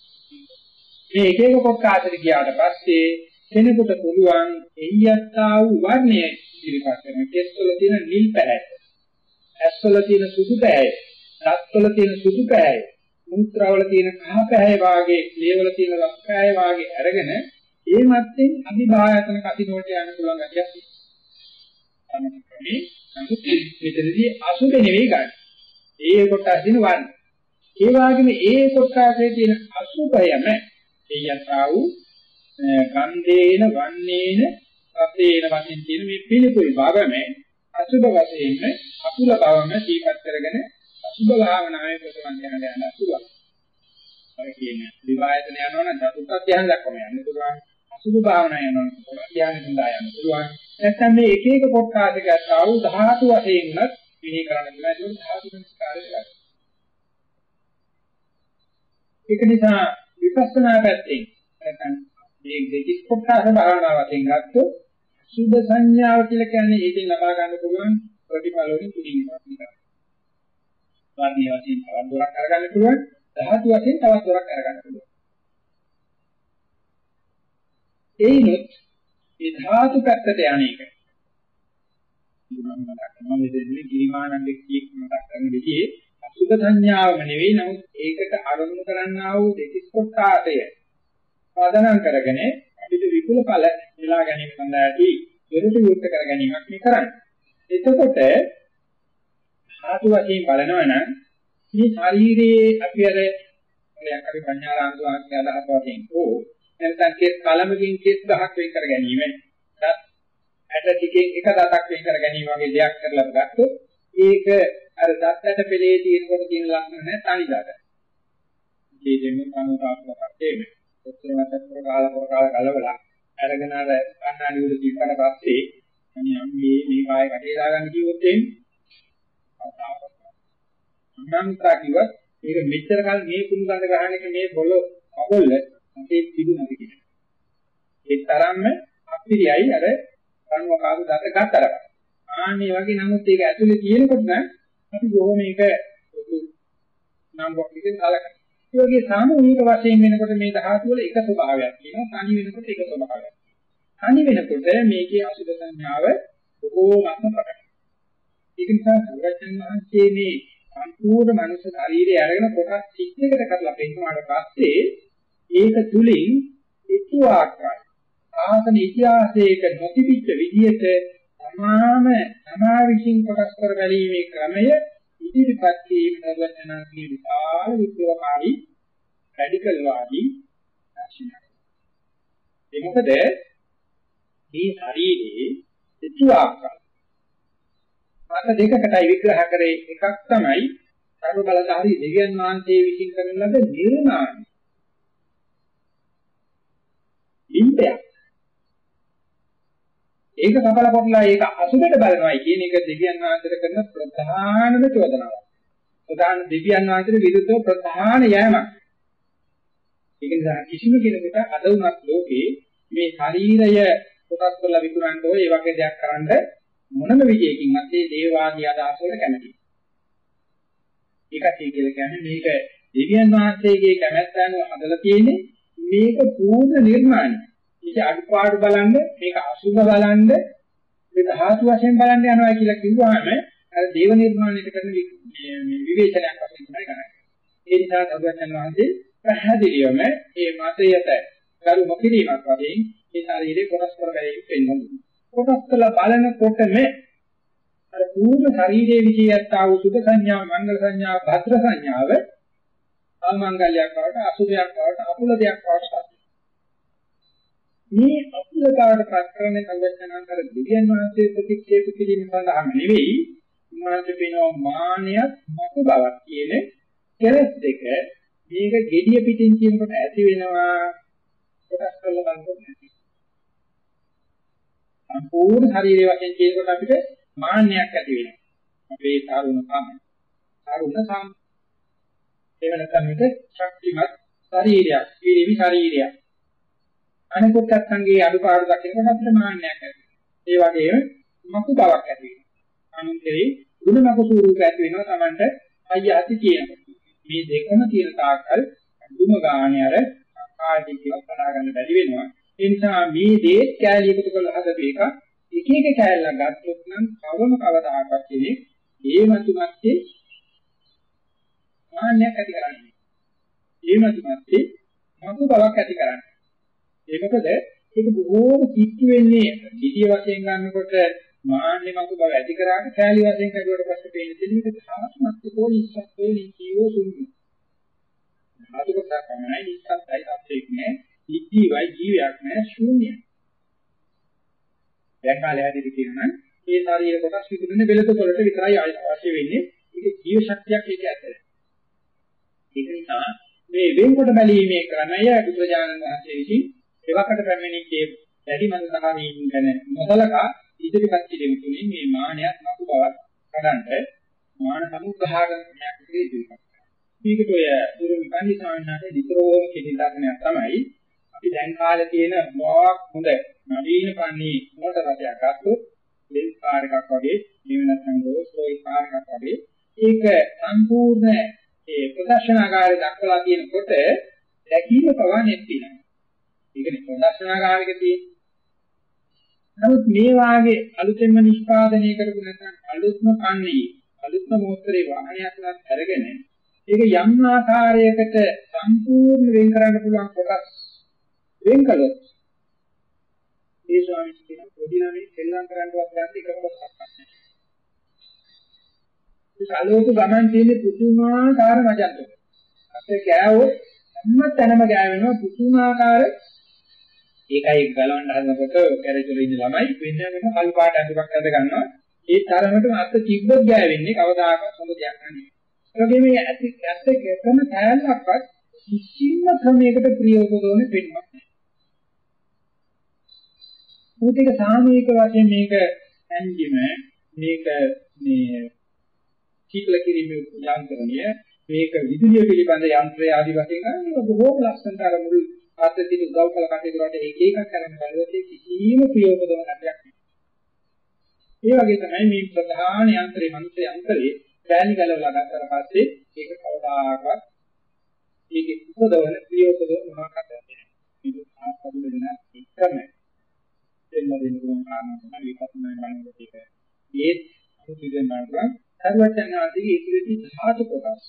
මේ එක එක කොටසට ගියාට පස්සේ කෙනෙකුට පුළුවන් එయ్యත්තා වූ වර්ණය ඉදිරිපත් කරන කෙස්වල තියෙන නිල් පැහැය. ඇස්වල තියෙන සුදු පැහැය. දත්වල තියෙන සුදු පැහැය. මුත්‍රාවල තියෙන කහ පැහැය වාගේ ලේවල තියෙන රක් පැහැය වාගේ අරගෙන ඒ මැත්තෙන් අභිභායතන කතිනෝට යන්න පුළුවන් ගැටියක් තමයි කමී නමුත් මෙතනදී අසුබ නෙවෙයි ගන්න. ඒ කොටස් දින වර්ණ. ඒ වගේම ඒ කොටසේ තියෙන අසුබයම එయ్యත්තා වූ ගන්ධේන වන්නේන රතේන වශයෙන් තියෙන මේ පිළිකුල් භාවම අසුබ වශයෙන් අකුල භවම දීපත් කරගෙන අසුබ භාවනාවේ ප්‍රසවන් යන යන පුළුවන්. ඔය කියන්නේ විවායතන යනවනම් චතුත්ථ ධ්‍යාන දක්වම යන්න පුළුවන්. අසුබ භාවනාව යනවනම් ප්‍රසවන් ධ්‍යාන සඳහා යන්න පුළුවන්. නැත්නම් මේ එක එක කොටාද ගත්තා වූ ධාතු වශයෙන්වත් මෙහි කරන්න පුළුවන්. ඒක ධාතු සංස්කාරය වෙනවා. ඒක නිසා විපස්සනා පැත්තෙන් නැත්නම් මේ දෙකක් කොටස භාවනා වශයෙන් ගත්තොත් සුද්ධ සංඥාව කියලා කියන්නේ ඒකෙන් ලබා ගන්න පුළුවන් ප්‍රතිඵල වලින් පිළිගන්නවා කියලා. වර්ණීය වශයෙන් තවත් දොරක් අරගන්න පුළුවන්, ධාතු වශයෙන් තවත් දොරක් අරගන්න පුළුවන්. ඒනොත් මේ ධාතු පැත්තට යන එක. මම මතක් කරනවා මේ දෙන්නේ ගිරිමානන්ද කීක් මතක් කරන විදිහේ සුද්ධ සංඥාවම නෙවෙයි නමුත් ඒකට අරමුණු කරන්නා වූ දෙතිස් කොටාටය පදනම් කරගෙන අපිට විපුල ඵල නෙලා ගැනීම සඳහා ඇති විරුද්ධ යුක්ත කර ගැනීමක් මේ කරන්නේ. එතකොට ධාතු වශයෙන් බලනවා නම් මේ ශරීරයේ අපි අර මොලයක් අපි පඤ්ඤාරාන්තු ආත්‍ය අදහස් වශයෙන් ඕ නැත්නම් කෙස් කලමකින් කෙස් ගහක් වෙන් කර ගැනීම දත් ඇට ටිකෙන් එක දතක් වෙන් කර ගැනීම වගේ දෙයක් කරලා ගත්තොත් ඒක අර දත්තට පෙළේ තියෙනකොට තියෙන ලක්ෂණ නෑ තනිදාට. ජීවිතෙම කනුකාපකට එමෙ. ඔච්චර මතක කරලා කරලා ගලවලා අරගෙන අර කන්නාඩි උඩ තිබ්බට පස්සේ අනේ මේ මේ කාය කටේ දාගන්න කිව්වොත් එහෙම අම්මන්තා කිව්වත් මේක මෙච්චර කල් මේ කුණු ගඳ ගහන එක මේ බොල කවොල්ල අපේ තිබුණාද කියලා. ඒ තරම්ම අපිරියයි අර කණුව කාපු දත ගත්තර. ආන්නේ වගේ නමුත් ඒක ඇතුලේ තියෙනකොට නම් අපි බොහොම මේක නම් වගේ කලකට. ඒ වගේ සාමූහික වශයෙන් වෙනකොට මේ ධාතු වල එක ස්වභාවයක් තියෙනවා. තනි වෙනකොට එක ස්වභාවයක්. තනි වෙනකොට මේකේ අසුබ සංඥාව බොහෝමත්ම ප්‍රකටයි. ඒක නිසා සර්වඥන් වහන්සේ මේ සම්පූර්ණ මනුෂ්‍ය ශරීරය අරගෙන කොටස් 30කට කරලා පෙන්වනාට පස්සේ ඒක තුලින් එතු ආකාරය ආසන ඉතිහාසයක නොතිබිච්ච විදිහට තමාම තමා විසින් කොටස් කර බැලීමේ ක්‍රමය ඉදිරිපත් කිරීම සර්වඥාන්ගේ විශාල විප්ලවකාරී රැඩිකල් වාදී දර්ශනයක්. ඒ මොකද මේ ශරීරයේ එතු ආකාරය මත දෙකකටයි විග්‍රහ කරේ එකක් තමයි සර්ව බලධාරී දෙවියන් වහන්සේ විසින් කරන ලද නිර්මාණය. ඉන්දයක්. ඒක කපල කොටලා ඒක අසුබට බලනවායි කියන එක දෙවියන් වහන්සේට කරන ප්‍රධානම චෝදනාවක්. ප්‍රධාන දෙවියන් වහන්සේට විරුද්ධව ප්‍රධාන යෑමක්. ඒක නිසා කිසිම කෙනෙකුට අද උනත් ලෝකේ මේ ශරීරය කොටස් කරලා විකුණන්න ඕනේ ඒ වගේ දෙයක් කරන්න මොනම විදියකින්වත් මේ දේවාදී අදහස් වලට කැමති. ඒකත් කියලා කියන්නේ මේක දෙවියන් වහන්සේගේ කැමැත්ත අනුව හදලා තියෙන්නේ මේක පූර්ණ නිර්මාණය. මේක අඩුපාඩු බලන්න, මේක අසුභ බලන්න, මේ ධාතු වශයෙන් බලන්න යනවා කියලා කිව්වහම අර දේව නිර්මාණයට කරන විවේචනයක් වශයෙන් තමයි කරන්නේ. ඒ නිසා සර්වඥන් වහන්සේ පැහැදිලිවම මේ මතයට කරු නොකිරීමක් වශයෙන් මේ ශරීරේ කොටස් කර ගැනීම පෙන්වනවා. කොටස් කළ බලනකොටම අර පූර්ණ ශරීරයේ විචයත්තා වූ සුඛ සංඥා මංගල සංඥා භද්‍ර සංඥාව අමංගල්‍යයක් බවට අසුභයක් බවට අපුල දෙයක් බවට මේ අපුල බවට ප්‍රකරණය කල්පනාකර දිව්‍යන් වහන්සේ ප්‍රතික්ෂේප කිරීම සඳහා නෙවෙයි උන්වහන්සේ පෙනෝ මානියත් මතු බවක් කියන කෙලස් දෙක මේක gediya පිටින් කියනකොට ඇති වෙනවා කොටස් කරලා බලනකොට නැති සම්පූර්ණ ශරීරය වශයෙන් කියනකොට අපිට මාන්නයක් ඇති වෙනවා. අපේ තරුණ කම. තරුණ සම්. ඒ වෙනකම් මේක ශක්තිමත් ශරීරයක්, පිරිවි ශරීරයක්. අනිකුත් අත්ංගේ අඩුපාඩු දකිනකොට අපිට මාන්නයක් ඇති වෙනවා. ඒ වගේම මකු බවක් ඇති වෙනවා. අනුන්තරේ ගුණ මකු ස්වරූප ඇති වෙනවා Tamanට අයිය ඇති කියනවා. මේ දෙකම තියෙන තාක්කල් දුම ගානේ අර ආදී කියලා කතා ගන්න බැරි වෙනවා. ඒ නිසා මේ දේ කෑලි එකතු කරලා හදපු එක එක එක කෑල්ලක් ගත්තොත් නම් කවම කවදාකවත් කෙනෙක් ඒ මතුමැත්තේ මාන්නයක් ඇති කරන්නේ. ඒ මතුමැත්තේ මතු බවක් ඇති කරන්නේ. ඒ මොකද ඒක බොහෝම කිච්චු වෙන්නේ විදිය වශයෙන් ගන්නකොට මාන්නේ මතු බව ඇති කරාට කෑලි වශයෙන් කරුවට පස්සේ පේන දෙන්නේ ඒක තාමත් කොහොනිස්සත් වෙන්නේ සුන්දු. ආතුකක් තමයි නිස්සත්යි අපේක් නෑ ඉජීවයි ජීවයක් නෑ ශූන්‍යයි. දැන් කාලේ හැදෙදි කියනවා මේ ශරීර කොටස් විකුණන බෙලත වලට විතරයි අවශ්‍ය වෙන්නේ. ඒක ජීව ශක්තියක් ඒක ඇතුලේ. ඒක නිසා මේ වෙන්කොට බැලීමේ ක්‍රමය බුදුජානක මහත්මයා විසින් එවකට පැමිණිච්චේ වැඩි මනසහමින් ගැන නොසලකා ඉදිරිපත් කිරීම තුළින් මේ මානයක් නතු බවක් කඩන්ට මාන සමුග්‍රහණයක් ඉදිරිපත් කරනවා. මේකට ඔය දුරු විපන්දි ස්වාමීන් වහන්සේ විතරෝම කියන දර්ශනයක් තමයි අපි දැන් කාලේ තියෙන මොකක් හොඳ නවීන පන්නේ මොකට රටයක් ගත්තොත් ලෙන්ස් කාර් එකක් වගේ එහෙම නැත්නම් රෝල්ස් රොයිස් කාර් එකක් වගේ ඒක සම්පූර්ණ ඒ ප්‍රදර්ශනාගාරය දක්වලා තියෙනකොට දැකීම පවා නැතිනම් ඒකනේ ප්‍රදර්ශනාගාරයක තියෙන නමුත් මේ වාගේ අලුතෙන්ම නිෂ්පාදනය කරපු නැත්නම් අලුත්ම කන්නේ අලුත්ම මොහොතේ වාහනයක් නම් අරගෙන ඒක යම් ආකාරයකට සම්පූර්ණ වෙන් කරන්න පුළුවන් කොටස් වෙන් කළොත් ඒ ස්වාමීන් වහන්සේ පොඩි ළමයි සෙල්ලම් කරන්නවත් ගන්න එකම කොටසක් නැහැ. ඒ අලෝක ගමන් තියෙන පුදුමාකාර මජන්ත. අපේ ගෑවොත් හැම තැනම ගෑවෙනවා පුදුමාකාර ඒකයි ගලවන්න හදනකොට කැරේජ් වල ඉන්න ළමයි වෙන වෙන කළු පාට අඳුරක් අඳ ගන්නවා. ඒ තරමටම අත තිබ්බොත් ගෑවෙන්නේ කවදාකවත් හොඳ දෙයක් නෙවෙයි. ඒ වගේම මේ ඇත්ත ඇත්ත එකම කෑල්ලක්වත් කිසිම ක්‍රමයකට ප්‍රයෝග කරන වෙන්නේ නැහැ. මුතික සාමූහික වශයෙන් මේක ඇන්ජිම මේක මේ කීකල කිරීමේ යන්ත්‍රණය මේක විදුලිය පිළිබඳ යන්ත්‍රය ආදී වශයෙන් ගන්න බොහෝම ලස්සනට අර මුළු ආත්‍යතික උදව් කළ කටයුතු වලට එක එකක් කරන් බලුවොත් කිසිම ප්‍රයෝග කරන කටයක් නෑ. ඒ වගේ තමයි මේ ප්‍රධාන යන්ත්‍රේ මනුස්ස යන්ත්‍රේ පෑලි ගලවලා ගත්තට පස්සේ ඒක කවදාකවත් ඒකේ උපදවන ප්‍රයෝගද මොනවාක්ද නැහැ. මේක ආස්පද වෙන එකම දෙන්න දෙන්න පුළුවන් කාරණා තමයි විපස්සනා බලනකොට ඒක. ඒත් සුදුදෙන් බලනවා සර්වඥ ආදී ඉතිරිති ධාතු කොටස්.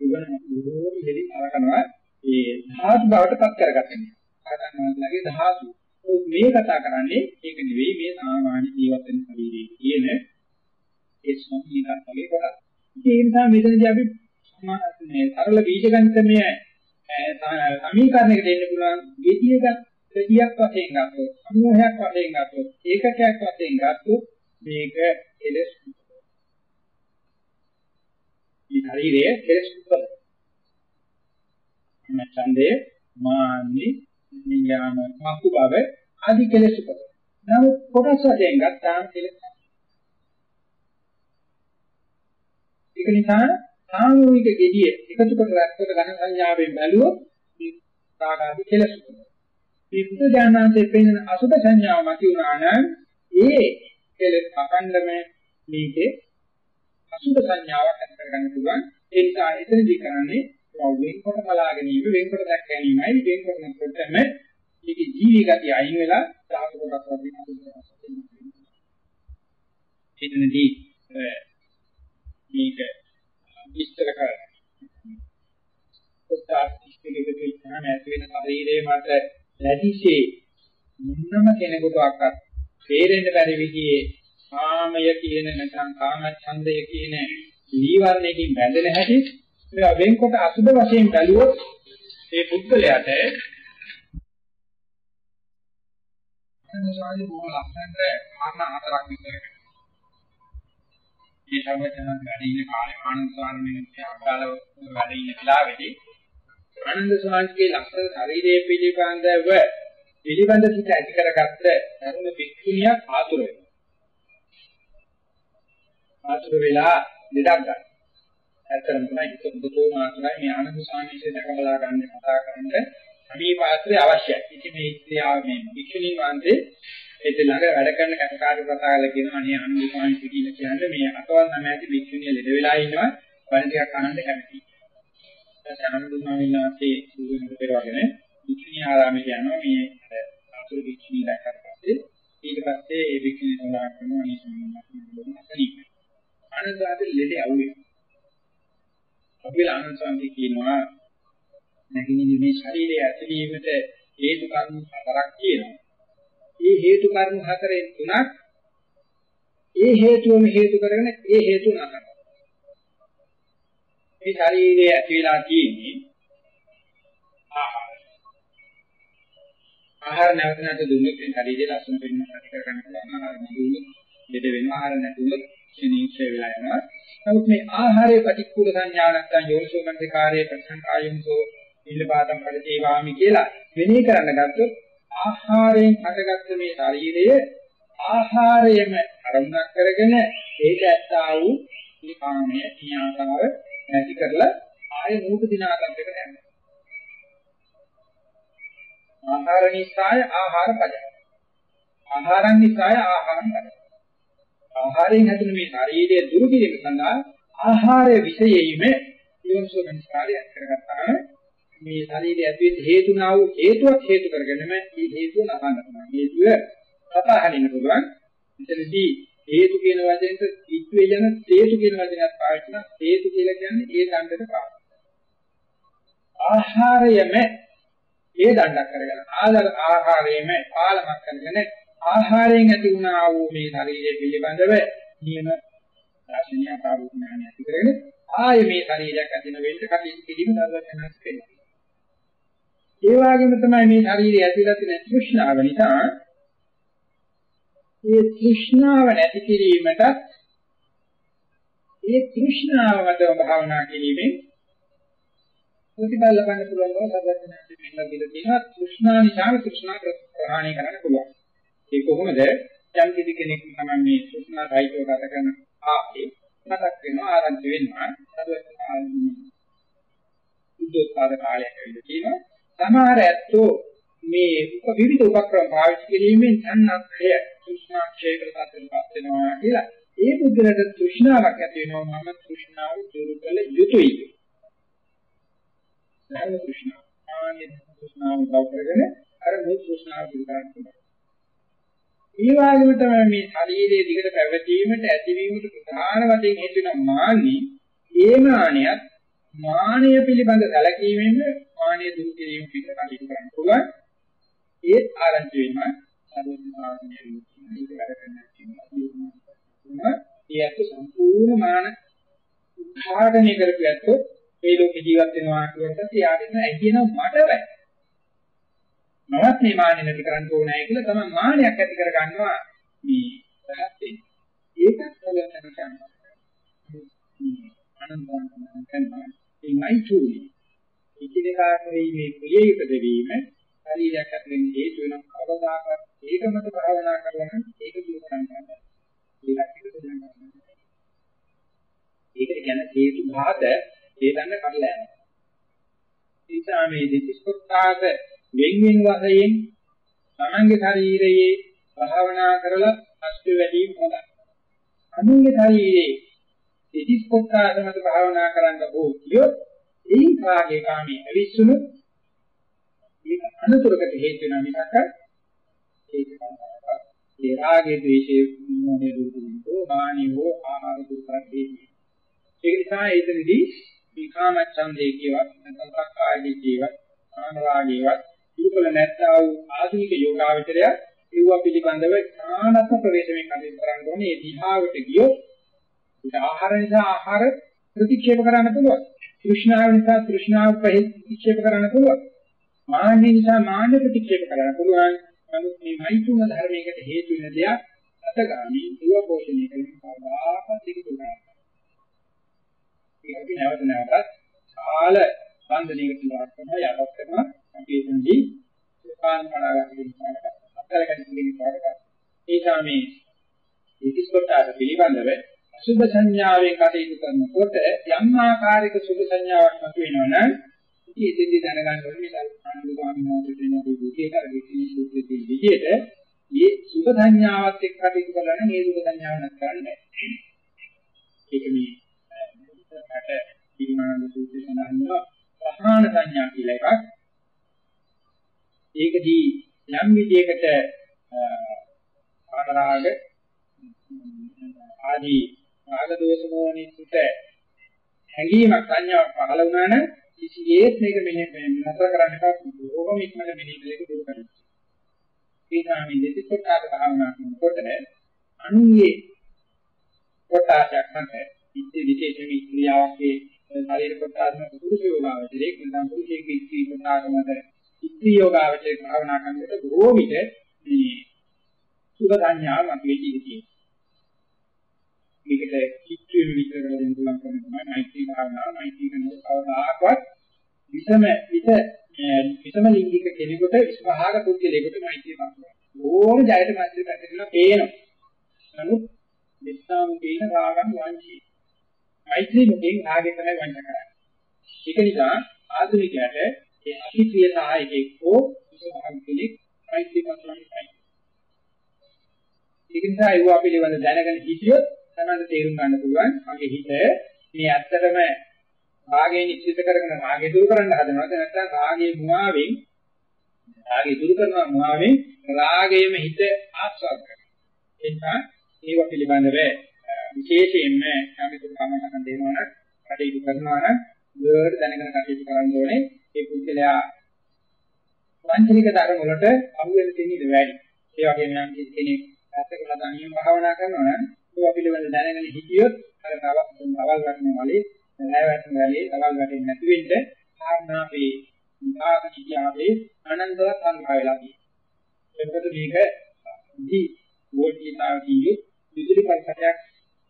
ඉවන බොහෝ ඉලි අරගෙනවා ඒ ධාතු බවට පත් කරගන්න. ආගන්නාගේ ධාතු. මේ කතා කරන්නේ ඒක නෙවෙයි මේ සාමාන්‍ය ජීවත් වෙන ශරීරයේ කියන ඒ සම්පීඩනක් වගේ කොටස්. ඒ නිසා මෙතනදී අපි මේ සරල බීජගණිතමය සමීකරණයකට දෙන්න පුළුවන් ගෙඩියක ගෙඩියක් වශයෙන් ගත්තොත් සමූහයක් වශයෙන් ගත්තොත් ඒකකයක් වශයෙන් ගත්තොත් මේක එලස් මේ ශරීරයේ කෙලස් උපද මචන්දේ මානි නියාම මක්කු බව ආදි කෙලස් උපද නමුත් කොටස් වශයෙන් ගත්තාම කෙලස් ඒක නිසා සාමූහික gediye එකතු කොට රැක්කොට ඝන සංඥාවෙන් බැලුවොත් මේ රාගාදී කෙලස් උපද මේ බුද්ධ ඥානanse පෙන්වන අසුභ සංඥාව මත උනා නම් ඒ කෙලෙස් අකණ්ඩම මේකේ අසුභ සංඥාවක් ඇති කරගන්න පුළුවන්. ඒ නිසා එතනදී කරන්නේ වෙන්කොට බලා ගැනීම වෙන්කොට දැක් ගැනීමයි වෙන්කොට නොකොටම මේකේ ජීවි ගතිය අයින් වෙලා සාහස කොටස් වලින් අසුභ එතනදී මේක විස්තර කරන්න. උත්සාහ ඉස්තිකෙක තියෙන ඇති වෙන ශරීරයේ මත නැතිසේ මුන්නම කෙනෙකුට අක්කත් තේරෙන්න බැරි විදිහේ කාමය කියන නැත්නම් කාම ඡන්දය කියන නීවරණයකින් බැඳෙන හැටි මේවා වෙන්කොට අසුබ වශයෙන් බැලුවොත් ඒ පුද්ගලයාට සංසාරේ බොහොම ලස්සනට කාරණා හතරක් විතර මේ සම්මතන වැඩ ඉන්න කාලේ ආනන්ද ස්වාමීන් වහන්සේ අබ්බාලව වැඩ ඉන්න වෙලාවේදී ආනන්ද ස්වාමීන්ගේ ලක්ෂණ ශරීරයේ පිළිබඳව පිළිබඳ සිට ඇති කරගත්ත ධර්ම වික්ෂුණියක් ආතුර වෙනවා. ආතුර වෙලා ලෙඩක් ගන්න. ඇත්තටම තමයි ඒක බුදු මාත්‍රායි මේ ආනන්ද ස්වාමීන්ගේ දැකබලා ගන්න කතා කරන්නේ මේ පාත්‍රය අවශ්‍යයි. ඉතින් මේ ඉස්ත්‍යාව මේ වික්ෂුණී වන්දේ ඒත් ළඟ වැඩ කරන කටකාරී කතාවල කියනවා අනේ ආනන්ද ස්වාමීන් කියලා කියන්නේ මේ අතවත් නැමැති වික්ෂුණිය ලෙඩ වෙලා ඉන්නවා. වල ටිකක් අහන්න කැමතියි. සානන්දුනාවිලාසේ සූදුන් පෙරවගෙන වික්ෂුණී ආරාමයට යනවා මේ අතුරු වික්ෂුණී දැක්කට පස්සේ ඊට පස්සේ ඒ වික්ෂුණී සඳහන් කරනවා මේ සම්මතන අසනීප ආනන්දාට ලෙඩ අවුවේ අපි ආනන්දසන්ති කියනවා. නැගිනින් මේ ශරීරයේ ඇතිවීමට හේතු කර්ම හතරක් තියෙනවා. ඒ හේතු කර්ම හතරෙන් තුනක් ඒ හේතුවම හේතු කරගෙන ඒ හේතු නතර. මේ ශරීරයේ ඇති වෙලා තියෙන්නේ ආහාර. ආහාර නැවත නැවත දුන්නොත් මේ ශරීරයේ ලක්ෂණ වෙන්න ඇති කර ගන්න පුළුවන් ආහාර දුන්නොත් දෙද වෙනවා ආහාර නැතුනොත් ක්ෂණීක්ෂය වෙලා යනවා. නමුත් මේ ආහාරයේ ප්‍රතිකූල සංඥා නැත්නම් යෝනිසෝ මනසිකාරයේ ප්‍රසංකායුන්සෝ ඉල්ලපාතම් පරිදේවාමි කියලා වෙණී කරන්න ගත්තොත් ආහාරයෙන් හටගත්ත මේ ශරීරය ආහාරයම අරමුණක් කරගෙන ඒක ඇත්තා වූ මේ කාමයේ න්‍යාතාව නැති කරලා ආයෙ නූප දිනාගන්නකට යනවා. ආහාර නිසාය ආහාර පදයි. ආහාරන් නිසාය ආහාරම් පදයි. ආහාරයෙන් හැදෙන මේ ශරීරය දුරු කිරීම සඳහා ආහාරය විශේෂයෙන්ම යොන්සෝ මනස්කාරය කරගත්තාම මේ ශරීරය ඇතුළේ හේතුනා වූ හේතුවක් හේතු කරගෙනම මේ හේතුව නසන්න පුළුවන්. හේතුව සතහරින්න පුළුවන්. එතනදී හේතු කියන වචනෙට ඉක්වේ යන හේතු කියන වචනයක් පාවිච්චි කරනවා. හේතු කියලා කියන්නේ ඒ දණ්ඩට පාවිච්චි. ආහාරයම ඒ දණ්ඩක් කරගෙන ආදාර ආහාරයම පාලමක් කරගෙන ආහාරයෙන් ඇති වුණා වූ මේ ශරීරය පිළිබඳව නියම දර්ශනීය ආකාරඥානය ඇති කරගෙන ආයේ මේ ශරීරයක් ඇතින වෙන්න කටයුතු කිරීම දර්ශනයක් වෙනවා. ඒ වගේම තමයි මේ ශරීරය ඇතිලා තියෙන තෘෂ්ණාව නිසා ඒ තෘෂ්ණාව නැති කිරීමට ඒ තෘෂ්ණාව මතව භාවනා කිරීමෙන් ප්‍රතිඵල ලබන්න පුළුවන් බව සබඳනාදී මෙන්න දිල තියෙනවා තෘෂ්ණා නිසා තෘෂ්ණා ප්‍රහාණය කරන්න පුළුවන්. ඒ කොහොමද යම් කිසි කෙනෙක් තමයි මේ තෘෂ්ණා සහිතව ගත කරන ආපේ මතක් වෙනවා ආරම්භ වෙනවා උද්දෝත්පාද කාලයක් ඇවිල්ලා තියෙනවා. සමහර ඇත්තෝ මේ විවිධ උපක්‍රම පාවිච්චි කිරීමෙන් අන්නක්ය තෘෂ්ණා ක්ෂය කරපත් වෙනවා කියලා. ඒ බුද්ධලට තෘෂ්ණාවක් ඇති වෙනවා මම තෘෂ්ණාව දුරු කළ යුතුයි. ධර්ම තෘෂ්ණාව. ආනේ තෘෂ්ණාව උදව් කරගෙන අර මේ තෘෂ්ණාව දුරු කරන්න ඒ වගේම තමයි මේ ශරීරයේ දිගට පැවතීමට ඇතිවීමට ප්‍රධාන වශයෙන් හේතු වෙන මාන්නි ඒ මානියත් මානය පිළිබඳ සැලකීමෙන් මානය දුරු කිරීම පිට කටයුතු කරන්න පුළුවන්. ඒත් ආරංචි වෙනවා. සර්වඥාන්‍ය මේක වැඩ කරන්න තියෙනවා. ඒත් සම්පූර්ණ මාන උත්හාටනය කරපු ඇත්තෝ මේ ලෝකේ ජීවත් වෙනවා කියනකොට එයාට ඇහින මට බෑ. මමත් මේ මානෙ නැති කරන්න ඕනෑ කියලා තමයි මානයක් ඇති කර ගන්නවා මේ රහත් ඒකත් සලකන කරනවා. අනන්තයන් කරනවා ඒයි චූලි ඉතිරිකාට වෙයි මේ ක්‍රියේ යුක්ත වීම ශරීරයක් ඇතුලෙන් හේතු වෙන කවදාකවත් ඒකමත භාවනා කරලා නම් ඒක දුරු කරන්න බෑ ඒකට කියනවා ඒකට කියන්නේ හේතු භාත ඒ දන්න කඩලා යනවා නිසා මේ දෙතිස් කොටාක වෙන් වෙන් වශයෙන් තමන්ගේ ශරීරයේ භාවනා කරලා අෂ්ට වැඩි හොඳයි. අනුන්ගේ ශරීරයේ දෙතිස් කොටාසමත භාවනා කරන්න ඕ කියොත් ඒ කාගේ කාමී අවිස්සුණු ඒක අනුතරකට හේතු වෙන මිසක ඒක ඒ රාගයේ ද්වේෂයේ මොනේ දුරුදෝ මානියෝ ආහාර දුරු කරන්නේ. ඒක නිසා ඒතනදී මේ කාමච්ඡන්දේ කියවත් නැත්නම් සක්කායදී කියවත් ආනරාගේවත් දුකල නැත්තා වූ ආධුනික යෝගාවචරය ඒවා පිළිබඳව ඥානත්ම ප්‍රවේශමෙන් කටයුතු කරන්න ඕනේ. ඒ දිහාවට ගියොත් ඒක ආහාර නිසා ආහාර ප්‍රතික්ෂේප කරන්න පුළුවන්. තෘෂ්ණාව නිසා තෘෂ්ණාව ප්‍රතික්ෂේප කරන්න පුළුවන්. මාන්න නිසා මාන්න ප්‍රතික්ෂේප කරන්න පුළුවන්. නමුත් මේ මෛත්‍රුම ධර්මයකට හේතු වෙන දෙයක් අතගාමී දුව පෝෂණය කරන කවදාකවත් ඒක දුරනවා. ඒක අපි නැවත නැවතත් කාල බන්ධනයකට ලක් කරනවා යටත් කරනවා අපි එතනදී සුඛාන් කණාගන්න දෙනවා අත්හැරගෙන ඉන්න ඒ සාමේ ඉතිස්කොටාට පිළිබඳව සුභ සංඥාවෙන් කටයුතු කරනකොට යම් ආකාරයක සුභ සංඥාවක් මතුවෙනවා නම් ඉතින් එතෙන්දී දැනගන්න ඕනේ මේ ආනන්දගාමී වෙන විදිහට අර විකිනි සූත්‍රයේ විදිහට මේ සුභ සංඥාවත් එක්ක කටයුතු කරලා නම් මේ සුභ සංඥාව නැත් කරන්නේ ඒක මේ මට පිළිමාන සූත්‍රයේ සඳහන් වෙනවා. ප්‍රහාණ සංඥා කියලා එකක්. ඒකදී යම් විදියකට ආරාග ආදී රාග දෝෂ මොනිට හැඟීමක් සංඥාවක් පහළ වුණා නම් කිසියෙත් මේක මෙහෙම නතර කරන්න එපා බොහොම ඉක්මනට මෙහෙම දෙයක් දුරු කරන්න. ඒ තමයි දෙතිස්කොටාට භාවනා කරනකොට අනුයේ කොටාටක් නැහැ. ඉති විශේෂම ක්‍රියාවකේ ශරීර කොටාත්ම පුරුෂ යෝගාවචරයේ නැත්නම් පුරුෂයේ ඉති කොටාටමද ඉති යෝගාවචරයේ භාවනා කරනකොට බොහෝ විට මේ සුභ සංඥා මතුවේ ඉතියි. මේකට කිච්චු වෙන විතර කරගෙන පුළුවන් කම තමයි මෛත්‍රී භාවනාව මෛත්‍රී කරනකොට කවදාකවත් විසම විත විසම ලිංගික කෙනෙකුට විස්භාග පුද්ගලයෙකුට මෛත්‍රී භාවනාව. ඕන ජයයට මෛත්‍රී පැතිරෙනවා පේනවා. නමුත් මෙත්තාම පේන රාගම් වංචී. මෛත්‍රී මුකෙන් රාගේ තමයි වංච කරන්නේ. ඒක නිසා ආධුනිකයට ඒ අතිප්‍රිය සහායකෙක් හෝ විසභාග කෙනෙක් මෛත්‍රී කරන්නේ ඒක නිසා ඒවා පිළිබඳ දැනගෙන හිටියොත් තමයි තේරුම් ගන්න පුළුවන්. මගේ හිත මේ ඇත්තටම රාගය නිශ්චිත කරගෙන රාගය දුරු කරන්න හදනවද නැත්නම් රාගයේ මුවාවෙන් රාගය දුරු කරනවා මුවාවෙන් රාගයේම හිත ආස්වාද කරනවා. එනිසා ඒව පිළිබඳව විශේෂයෙන්ම කමිතු කමකට දෙනවනම් කටයුතු කරනවා නම් වර්ඩ් දැනගෙන කටයුතු කරන්න ඕනේ. ඒ පුද්ගලයා වංචනික ධර්ම වලට අහු වෙන තැනින් වැඩි ඒ වගේම නම් කෙනෙක් ඇත්තටම තනියම භාවනා කරනවා නම් ඒවා පිළිබඳ දැනගෙන හිටියොත් අර තවත් තවල් වටන වලේ නැය වටන වලේ තවල් වටින් නැති වෙන්න කාරණා මේ විපාක කියාවේ අනන්තවත් සංඛා වෙලා තියෙනවා. එතකොට මේක දී වෝල්ටීයතාවකින් යුත් විදුලි පරිසරයක්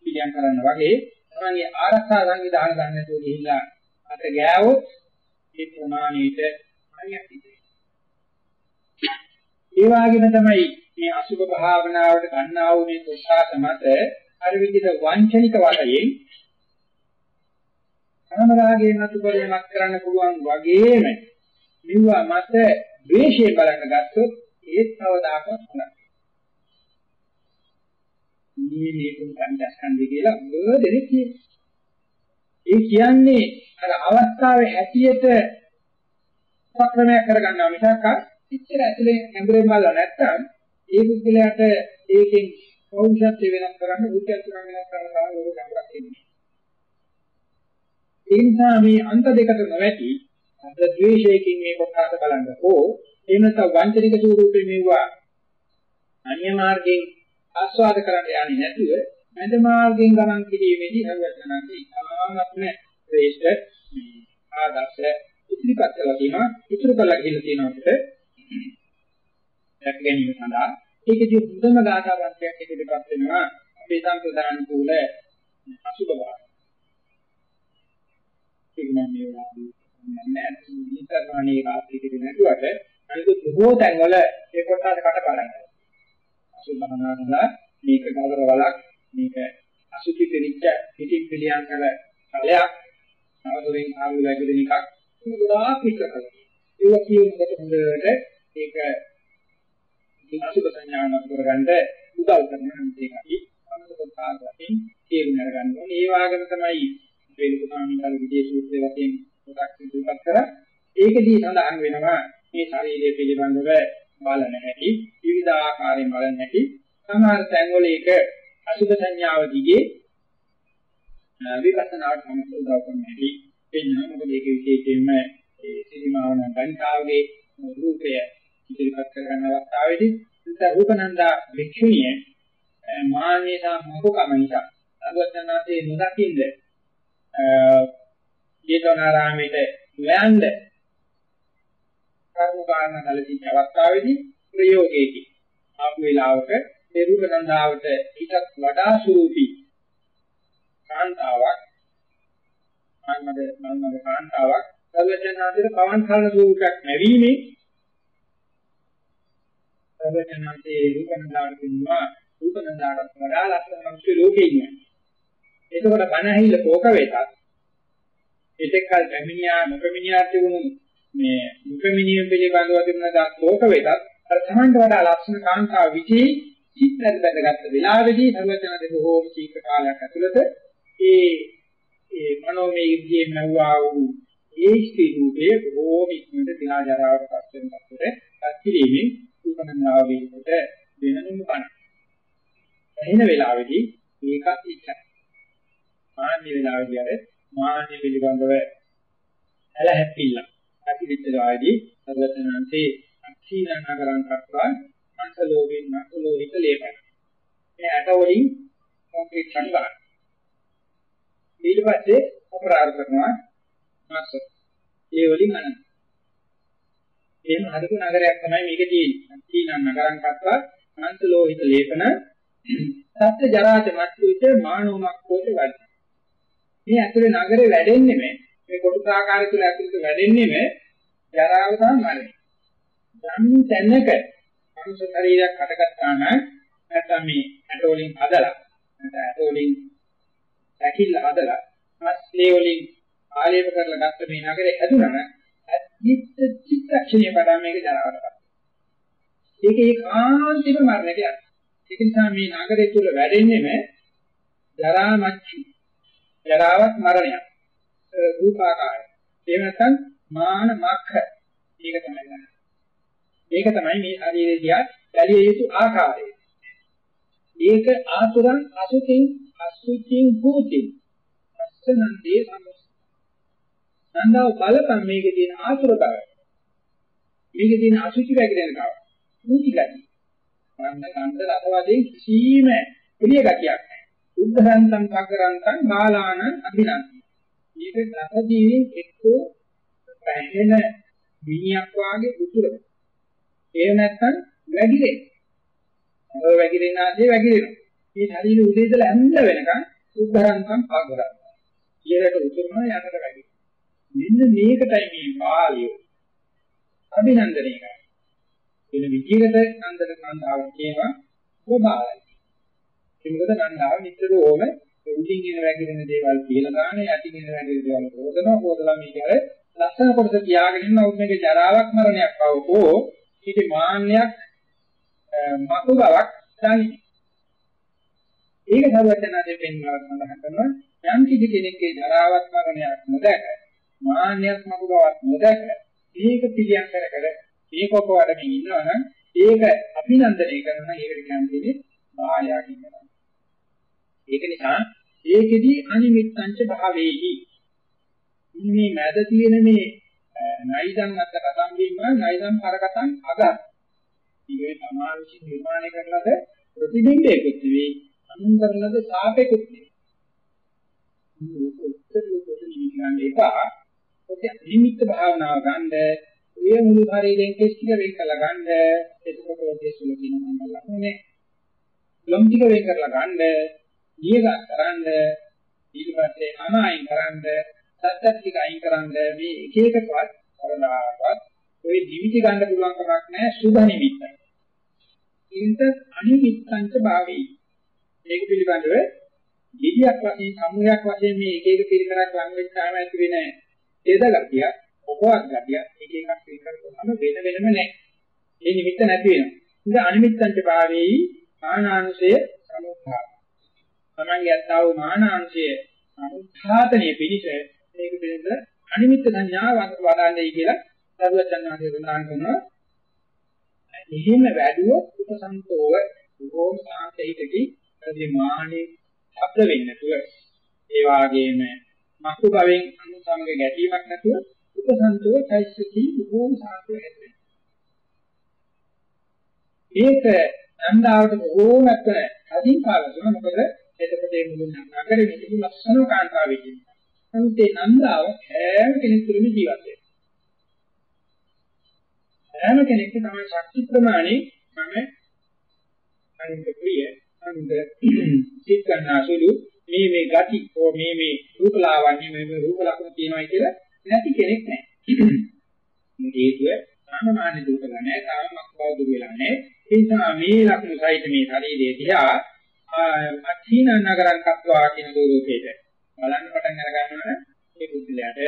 පිළියම් කරන්න වගේ තමන්ගේ ආරක්ෂා සංවිධාන ගන්න නැතුව ගිහිල්ලා අත ගෑවොත් ඒ ප්‍රමාණයට හරියක් ඉතිරි. ඒ වගේම තමයි මේ අසුභ භාවනාවට ගන්නා වූ මේ උත්සාහ මත අර විදිහට වංචනික වශයෙන් කාමරාගයෙන් නතු කරලමක් කරන්න පුළුවන් වගේම මෙවුවා මත ද්වේෂය බලන්න ගත්තොත් ඒත් කවදාකවත් නැහැ. මේ මේකුන් පංචස්කන්ධය කියලා බොදෙනෙක් කියනවා. ඒ කියන්නේ අර අවස්ථාවේ හැටියට උපක්‍රමයක් කරගන්නවා මිසක් ඉච්ඡර ඇතුලේ හැඹරෙන් බලලා නැත්තම් ඒ පුද්ගලයාට ඒකෙන් පෞරුෂත්වය වෙනස් කරන්න බුද්ධත්වය වෙනස් කරන්න තරම් ලෝක ගැඹුරක් එන්නේ. ඒ නිසා මේ අන්ත දෙකට නොවැටි අද ද්වේෂයකින් මේ කොටස බලන්න ඕ එහෙම නැත්නම් වංචනික ස්වරූපේ මෙවුවා අන්‍ය මාර්ගයෙන් ආස්වාද කරන්න යන්නේ නැතුව මැද මාර්ගයෙන් ගමන් කිරීමේදී හරවටනන්ති ආත්ම ශ්‍රේෂ්ඨ ආදර්ශ ඉදිරිපත් කළා තියෙනවා. ඉතුරු කළා කියලා තියෙනවා අපිට. දැක ගැනීම සඳහා. ඒකදී බුදුම ගාථාවන්තයක් ඉදිරිපත් වෙනවා. අපේ සම්ප්‍රදාන කුල අසුබ බව. ඒක නම් මේ වෙලාවේ නෑ නිතරමනේ රාත්‍රියේ නැතුවට අනිත් බොහෝ තැන්වල ඒ කොටස කට බලනවා. අසුබ භවනාවල මේක ගවර වලක්. මේක අසුචි පිළිච්ච පිටින් පිළියම් කර කලයක් නවදොරින් ආවු වැගිරෙන එකක් ඒක ගොඩාක් විස්තර කරනවා. ඒක කියනකොට හොඳට ඒක අසුබ සංඥාවක් කරගන්න උදව් කරන මේක අපි අනුකම්පාව වශයෙන් තේරුම් ගන්න ඕනේ. ඒ වගේම තමයි වේලුකාමීකල් විදේශ සූත්‍රයේ වශයෙන් කොටක් ඉදිරිපත් කරා. ඒකදී සඳහන් වෙනවා මේ ශරීරය පිළිබඳව බලන හැටි, විවිධ ආකාරයෙන් බලන හැටි. සමහර තැන්වල ඒක අසුබ සංඥාව දිගේ විපස්සනාවට සමත් උදව් කරන හැටි වෙනවා. මොකද ඒක විශේෂයෙන්ම ඒ සිරිමාවන ගණිතාවගේ රූපය ඉදිරිපත් කරගන්න අවස්ථාවේදී ඉතින් රූපනන්දා වික්ෂුණිය මාන්නේ සහ මොහකම නිසා අගතනාතේ නොදකින්ද ජේතවනාරාමයට යන්න කර්ම කාරණා කලකින් අවස්ථාවේදී ප්‍රයෝගයේදී ආපු වේලාවක ඒ රූපනන්දාවට ඊටත් වඩා ස්වරූපී කාන්තාවක්. මන්මද මන්මද කාන්තාවක්. සර්වඥාන්තර පවන් කලන ස්වරූපයක් ලැබීමේ සර්වඥාන්තේ රූපනන්දාවට කියනවා රූපනන්දාට වඩා ලස්සන මිනිස්සු ලෝකේ ඉන්නවා. එතකොට බණ ඇහිල්ල කෝක වෙතත් එතෙක් කල පැමිණියා නොපැමිණියා තිබුණු මේ නොපැමිණීම පිළිබඳව තිබුණ දා කෝක වෙතත් අර තමන්ට වඩා ලක්ෂණ කාන්තාව විචී චිත්තයෙන් බැඳගත්ත වෙලාවේදී සර්වඥාන්තේ බොහෝම චීක කාලයක් ඇතුළත ඒ ඒ මනෝමය ඉර්ධියේ නැවුවා වූ ඒ ස්ත්‍රී රූපයේ බොහෝම ඉක්මනට දිනා ජරාවට පත් වෙන පස්සේ පත්කිරීමෙන් උපනන්නාවීමට වෙනනුම කන. එන වෙලාවේදී මේකත් ඉච්ඡා. මාන්‍ය වෙලාවේදී අර මාන්‍ය පිළිබඳව ඇල හැප්පිල්ල. ඇතිවිච්ච ගායේදී සර්වඥාන්සේ අක්ෂීනන කරන් කත්වා මන්සලෝවින් මන්සලෝහිත ලේපන. මේ ඇට වලින් කොන්ක්‍රීට් කරනවා. ඊට පස්සේ අපරාධ කරනවා මාස. ඒ වලින් අනන්ත. එහෙම හදපු නගරයක් තමයි මේක තියෙන්නේ. සීනන් නගරං කත්වා මන්සලෝහිත ලේපන සත්‍ය ජරාච මත්විත මානෝමක් කොට වැඩි. මේ ඇතුලේ නගරේ වැඩෙන්නේ මේ මේ කොටස ආකාරය තුල ඇතුලට වැඩෙන්නේ මේ ජරාව සහ මරණය. යම් තැනක මනුෂ්‍ය ශරීරයක් හටගත්තා නම් නැත්නම් මේ ඇට වලින් හදලා නැත්නම් ඇට වලින් ඇකිල්ල හදලා මස්ලේ වලින් ආලේප කරලා ගත්ත මේ නගරේ හැදුනා නම් චිත්ත චිත්තක්ෂණය පදා මේක ජරාවටපත්. ඒක ඒකාන්තික මරණයට යනවා. ඒක නිසා මේ නගරය තුල වැඩෙන්නේම ජරා මච්චු. ජරාවත් මරණයක්. රූපාකාරය. එහෙම නැත්නම් මාන මක්ඛ. මේක තමයි ගන්න. මේක තමයි මේ ශරීරය දිහා බැලිය යුතු ආකාරය. ඒක ආතුරං අසුතින් අසුචින් භූතින්. අස්සනන්දේ සම්මත නන්දාව බලපන් මේකේ තියෙන ආතුර බව. මේකේ තියෙන අසුචි වැగిරෙන බව. මුචි ගතිය. මන්න කන්ද රසවදේ කිසිම එළිය ගතියක් නැහැ. උද්ධරන්තං පගරන්තං බාලාන අභිනන්ති. මේක රසදීන් එක්කෝ පැහැෙන විනියක් වාගේ උතුර. එහෙම නැත්නම් වැగిරේ. අර වැగిරෙන ආදී වැగిරෙනවා. මේ ශරීරය උදේ ඉඳලා ඇඳ වෙනකන් උද්ධරන්තම් පගරන. ඊළඟට උතුරන යකට වැగిරේ. මෙන්න මේකටයි මේ මාළය අභිනන්දනය කරන්නේ. වෙන විදිහකට නන්දන කාන්තාවන් කියනවා ප්‍රබාලයි. ඒ මොකද නන්දාව නිතරම උඩින් එන වැගිරෙන දේවල් කියලා ගන්න යටින් එන වැගිරෙන දේවල් හොදනවා හොදලා මේක අර ලස්සන කොටස තියාගෙන ඉන්න උන් මේක ජරාවක් මරණයක් ආවකෝ ඊට මාන්නයක් මතු බවක් දැනෙන. ඒක සර්වඥාදී පෙන්වලා සඳහන් කරනවා යම් කිසි කෙනෙක්ගේ ජරාවක් මරණයක් නොදැක මාන්නයක් මතු බවක් නොදැක මේක පිළියම් කර කර ඒකක වඩමින් ඉන්නවනම් ඒක අභිනන්දනය කරනවා ඒකට කියන්නේ ආයා කියනවා. ඒක නිසා ඒකෙදී අනිමිත්තංච භාවේහි මේ මැද තියෙන මේ නයිදන් අත්ත කතම් වීම නයිදන් පරකටන් අග ඉවේ සමාවිෂි නිර්මාණය කරලද ප්‍රතිබිම්බයකුත් නෙවෙයි අනුන් කරලද සාපේකුත් නෙවෙයි. උත්තර උත්තර නිවිගන්න එපා ඔක නිමිත්ත භාවනාව ගන්න ඔය මුළු ශරීරයෙන් කෙස් ටික වෙන් කරලා ගන්න එතකොට ඔය සුල කියන මම ලකුණේ ලොම් ටික වෙන් කරලා ගන්න නියගත් කරන්න ඊට පස්සේ අනායින් කරන්න සත්‍යත් ටික අයින් කරන්න මේ එක එකකවත් කරලාවත් ඔය නිමිති ගන්න පුළුවන් කමක් නැහැ සුභ නිමිත්තයි. ඉන්ට අනිමිත්තංච භාවී. මේක පිළිබඳව ගිහියක් වශයෙන් සමුයක් වශයෙන් මේ එක එක පිළිකරක් ලං වෙච්චාම ඇති වෙන තේද ගතිය, ඔපවත් ගතිය එක එකක් පිළිකරපුවම වෙන වෙනම නැහැ. ඒ නිමිත්ත නැති වෙනවා. ඉතින් අනිමිත්තංච භාවී ආනානුසය සමුත්ථාන. තමන්ගේ අත්තාව මානාංශය සමුත්ථාතනයේ පිණිස මේක පිළිබඳ අනිමිත්ත සංඥාව වදාන්නේ කියලා සරුවචන් වහන්සේ සඳහන් කරනවා. එහෙම වැඩුවොත් උපසන්තෝව බොහෝම සාන්තහිතකි ප්‍රති මානෙ ශබ්ද වෙන්නේ නැතුව ඒ වාගේම මක්කු භවෙන් අනුසංග ගැටීමක් නැතුව උපසන්තෝව චෛත්‍යකී බොහෝම සාන්තව හැදෙනවා. මේක නන්දාවට බොහෝමත් කලින් කාලේ මොකද එතකොට මේ මුළු නගරෙ විසිතු ලස්සන කාන්තාව වෙන්නේ. නමුත් ඒ නන්දාව හැම කෙනෙක් තුළම ජීවත් වෙනවා. හැම කෙනෙක්ට තමයි ශක්ති ප්‍රමාණය මම අනිත් ප්‍රිය අනිත් සිත් ගන්නාසුළු මේ මේ ගති ඕ මේ මේ රූපලාවන්‍ය මේ මේ රූප ලක්ෂණ තියෙනවා කියලා නැති කෙනෙක් නැහැ. මේ හේතුව සාමාන්‍ය දුක නැහැ, කාමයක් බව දුර වෙලා නැහැ. ඒ නිසා මේ ලක්ෂණ සහිත මේ ශරීරයේ දිහා අචීන නගරං කත්වා කියන රූපේට බලන්න පටන් අර ගන්නවනේ ඒ බුද්ධලයට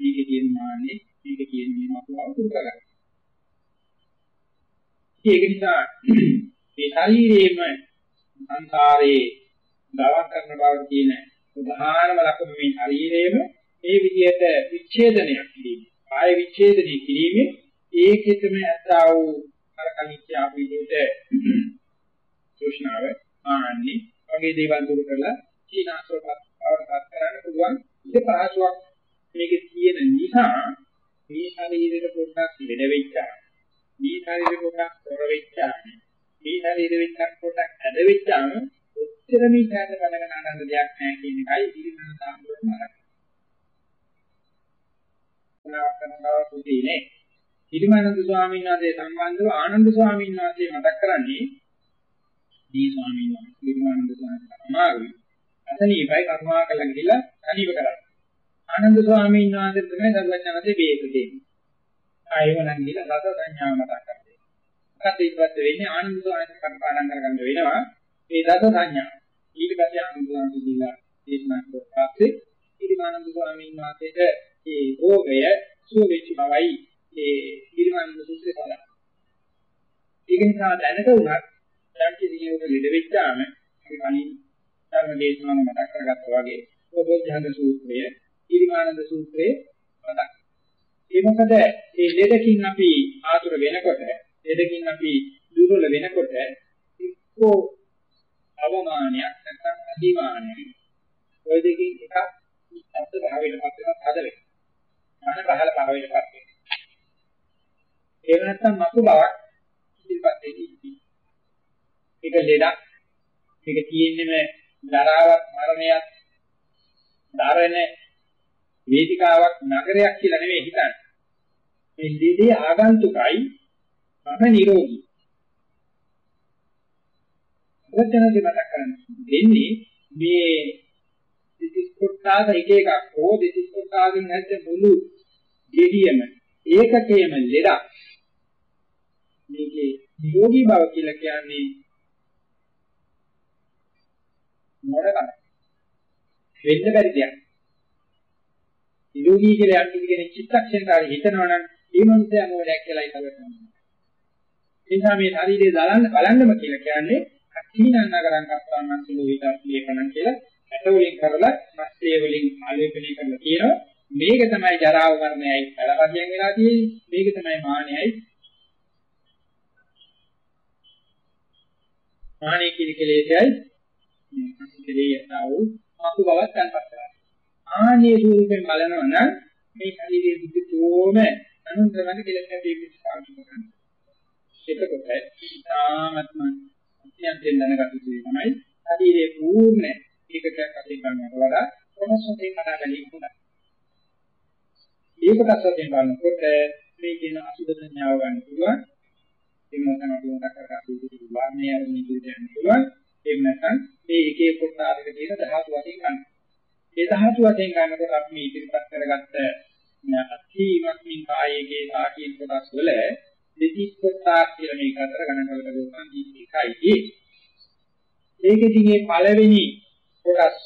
මේකේ තියෙන මාන්නේ මේකේ තියෙන මේ මතුව දුරු කරගන්න. ඒක නිසා මේ ශරීරයේම සංසාරේ දවක් කරන බව කියන ප්‍රධානම ලක්ෂණ මේ ශරීරයේම මේ විදිහට විච්ඡේදනයක් කිරීම. ආය විච්ඡේදනය කිරීමේ ඒකෙතම ඇත්තා වූ අර කලින් කියාපු විදිහට සූෂ්ණාව ආන්නේ වගේ දේවල් දුරු කරලා සීනාසෝපත් අවරපත් කරන්න පුළුවන් ඉත පහසුවක් මේකේ තියෙන නිසා මේ ශරීරෙට පොඩ්ඩක් ලෙඩ වෙච්චා මේ ශරීරෙ පොඩ්ඩක් තොර වෙච්චා මේ ශරීරෙ වෙච්චක් පොඩ්ඩක් ඇද වෙච්චාම උත්තර මේ ඡාද බලගෙන අනන්ද දෙයක් නැහැ කියන එකයි ඉතිරිමන සාම්ප්‍රදාය මාර්ගය. නාවකනවා පුදීනේ ඉරිමානන්ද ස්වාමීන් වහන්සේ සම්බන්ධව ආනන්ද ස්වාමීන් වහන්සේ මතක් කරන්නේ දී ස්වාමීන් වහන්සේ නිර්මානන්ද ස්වාමීන් වහන්සේ අමාරුයි. අසනීපයි කර්මා කළා කියලා අනීප කරා. ආනන්ද ස්වාමීන් වහන්සේ තමයි සර්වඥාන්සේ බේක දෙන්නේ. ආයෙම නම් කියලා රස සංඥාව මතක් කරගන්න. මොකද ඉවත් වෙන්නේ ආනන්ද ස්වාමීන් වහන්සේ කර්පාඩම් කරගන්න වෙනවා. මේ දස සංඥා. ඊට පස්සේ ආනන්ද ස්වාමීන් දීලා දේශනා කරපස්සේ නිර්මානන්ද ස්වාමීන් වහන්සේට මේ රෝගය සුව වෙච්ච බවයි ඒ නිර්මානන්ද සූත්‍රය බලන්න. ඒක නිසා දැනට උනත් යම් කිසි කෙනෙකුට ලෙඩ වෙච්චාම අපි කලින් ධර්ම දේශනාව මතක් කරගත්තා වගේ පොබෝධ්‍යංග සූත්‍රය, ඊරිමානන්ද සූත්‍රය මතක්. ඒ මොකද මේ ලෙඩකින් අපි ආතුර වෙනකොට, ලෙඩකින් අපි දුර්වල වෙනකොට එක්කෝ අවමානයක් නැත්නම් අධිමානයක්. ඔය දෙකෙන් එකක් අත්ද භාවයටපත් වෙනත් හද වෙනවා. මන බහල භාවයටපත් වෙනවා. ඒ නැත්නම් මතු බවක් ඉදිරිපත් වෙදී. ඒක ලෙඩක්. ඒක තියෙන්නේම දරාවක් මරණයක් දරන වේදිකාවක් නගරයක් කියලා නෙවෙයි හිතන්නේ. මේ ලෙඩේ ආගන්තුකයි මම නිරෝගී. සත්‍යනදී මතක් කරන්නේ දෙන්නේ මේ දෙතිස් කොටාද එක එකක් හෝ දෙතිස් කොටාගෙන් නැත්te මුළු ගෙඩියම ඒකකේම ලෙඩක් මේකේ නිරෝගී බව කියලා කියන්නේ මොනකම වෙන්න බැරි දෙයක්. නිරෝගී කියලා යම් කෙනෙක් චිත්තක්ෂණකාරී හිතනවනම් ඒ මනුස්සයා මොඩයක් කියලා හිතගන්නවා. ඒ නිසා මේ ශරීරය දලන්න බලන්නම කියලා කියන්නේ අක්ෂීනන්න කරන් කප්පාමන් සුළු හිතක් ලේපනන් කියලා ඇට වලින් කරලා මස්සේ වලින් ආලේපනය කරලා කියනවා මේක තමයි ජරාව මරණයයි කලවදියෙන් වෙලා තියෙන්නේ මේක තමයි මානයයි මානෙ කියන කෙලෙසයි මේ කෙලෙයතා වූ අකු බවක් තන්පත් කරනවා. ආනේ රූපයෙන් බලනවා නම් මේ ශරීරයේ දුකෝම අනුන්තරණ කෙලෙස් හැදීම සාධු කරනවා. එතකොට ඊටාත්ම අත්‍යන්තයෙන් දැනගත යුතු තමයි ශරීරයේ පූර්ණ ඒකකයක් අතින් ගන්නවට වඩා කොනසොතේ කඩා ගැනීම හොඳයි. ඒකට අසතෙන් බලනකොට මේ කියන අසුබ සංඥාව ගන්න පුළුවන්. එහෙම නැත්නම් අපි උන්ට කරගන්න පුළුවන් වාර්ණය අරමුණ ඉදිරියට යන්න පුළුවන්. එහෙම නැත්නම් මේ එක එක කොටාරක තියෙන ධාතු වශයෙන් ගන්න. ඒ ධාතු වශයෙන් ගන්නකොට අපි මේ ඉදිරිපත් කරගත්ත අත්‍යීමක් මින් කායයේ සාකීන කොටස් වල දෙතිස් කොටස් කියලා මේක අතර ගණන් කරලා බලන්න එකයි. ඒකෙදි මේ පළවෙනි කොටස්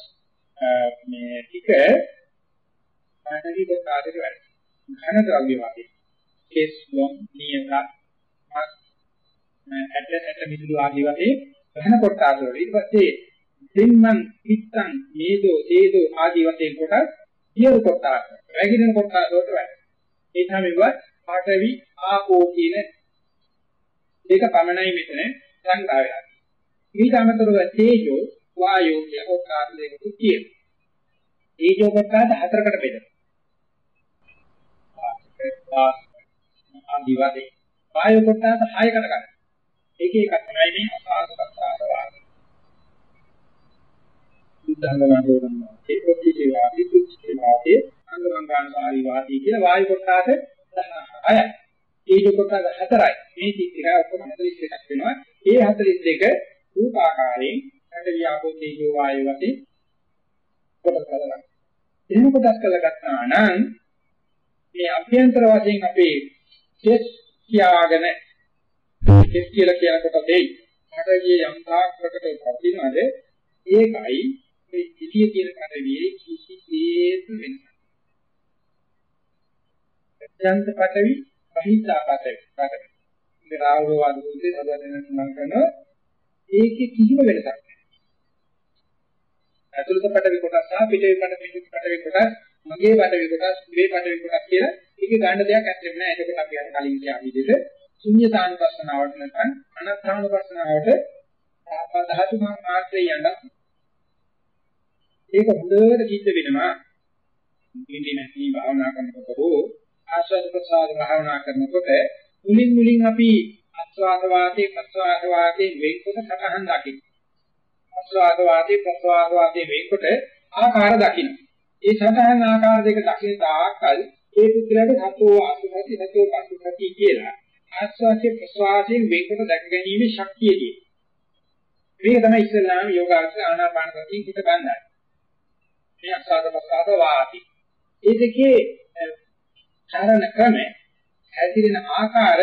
මේ ටික පාඨවි කොටාරක වැඩ. ඝන ද්‍රව්‍ය වගේ. කේස් ලොම් නියත ඇට ඇට මිදුළු ආදී වශයෙන් ගහන කොටස් වල ඊට පස්සේ දෙන්නන් පිටන් මේදෝ තේදෝ ආදී වශයෙන් කොටස් ඉයරු කොටස් රැගින කොටස් වලට වැඩ. ඒ තමයි වත් පාඨවි ආපෝ කියන ඒක පමණයි මෙතන සංග්‍රහ වෙලා. ඊට අමතරව තේජෝ වායෝ කියන කොටස් දෙකකුත් තියෙනවා. තේජෝ කොටස් හතරකට බෙදෙනවා. ආදී වශයෙන් වායෝ කොටස් හයකට ගන්නවා. එක එකක් තමයි මේ අසාරකතාව වාගේ. බුද්ධංගමයන් ඒ ප්‍රතිචේ වාදී තුච්චේ වාදී අංගමංගානසාරි වාදී කියලා වායු කොටස 10යි. ඒ කොටස හතරයි. මේ චිත්‍රය ඔක්කොම 41ක් වෙනවා. ඒ 42 රූපාකාරයෙන් රට වියාපෝ තේජෝ වායු වශයෙන් කොටස් කරගන්න. එහෙම කොටස් කරගත්තා නම් මේ අභ්‍යන්තර වශයෙන් අපේ කෙස් කියාගෙන කෙස් කියලා කියනකොට දෙයි. කඩවිය යම් තාක් ප්‍රකට පදිනවද ඒකයි මේ ඉලිය කියන කඩවියේ කිසිසේත් වෙනසක්. අත්‍යන්ත පටවි බහිද්ධා පටවි පටවි. මේ රාහුල වාදෝසේ සබදෙන නම් කරන ඒකේ කිසිම වෙනසක් නැහැ. ඇතුළත පටවි කොටස් සහ පිටේ පටවි පටවි කොටස් මගේ පටවි කොටස් මේ පටවි කොටස් කියලා ඒකේ ගන්න දෙයක් ඇත්තෙම නැහැ. එතකොට අපි අර කලින් කියා විදිහට ශුන්‍යතානුපස්සනාවට නැත්නම් අනත්තානුපස්සනාවට ධාතු මාත්‍රේ යන්න ඒක හොඳට සිද්ධ වෙනවා. ඉන්දිය නැති භාවනා කරනකොට හෝ ආස්වාද ප්‍රසආද භාවනා කරනකොට මුලින් මුලින් අපි ආස්වාද වාදී ප්‍රසආද වාදී වෙන්කොට සටහන් දකින්න. ආස්වාද වාදී ප්‍රසආද වාදී වෙන්කොට ආකාර දකින්න. ඒ සටහන් ආකාර දෙක දකින්න තාක්කල් ඒ පුද්ගලයාට සතෝ ආසුසති සතෝ පසුසති කියලා ආස්වාදයේ ප්‍රසවාසයෙන් වේගකට දැක ගැනීමේ ශක්තිය තියෙනවා. මේක තමයි ඉස්සෙල්ලාම යෝගාචර ආනාපාන සතිය හිත ගන්නයි. මේ ආස්වාද ප්‍රසආද වාති. ඒ දෙකේ චාරණ ක්‍රම හැදිරෙන ආකාර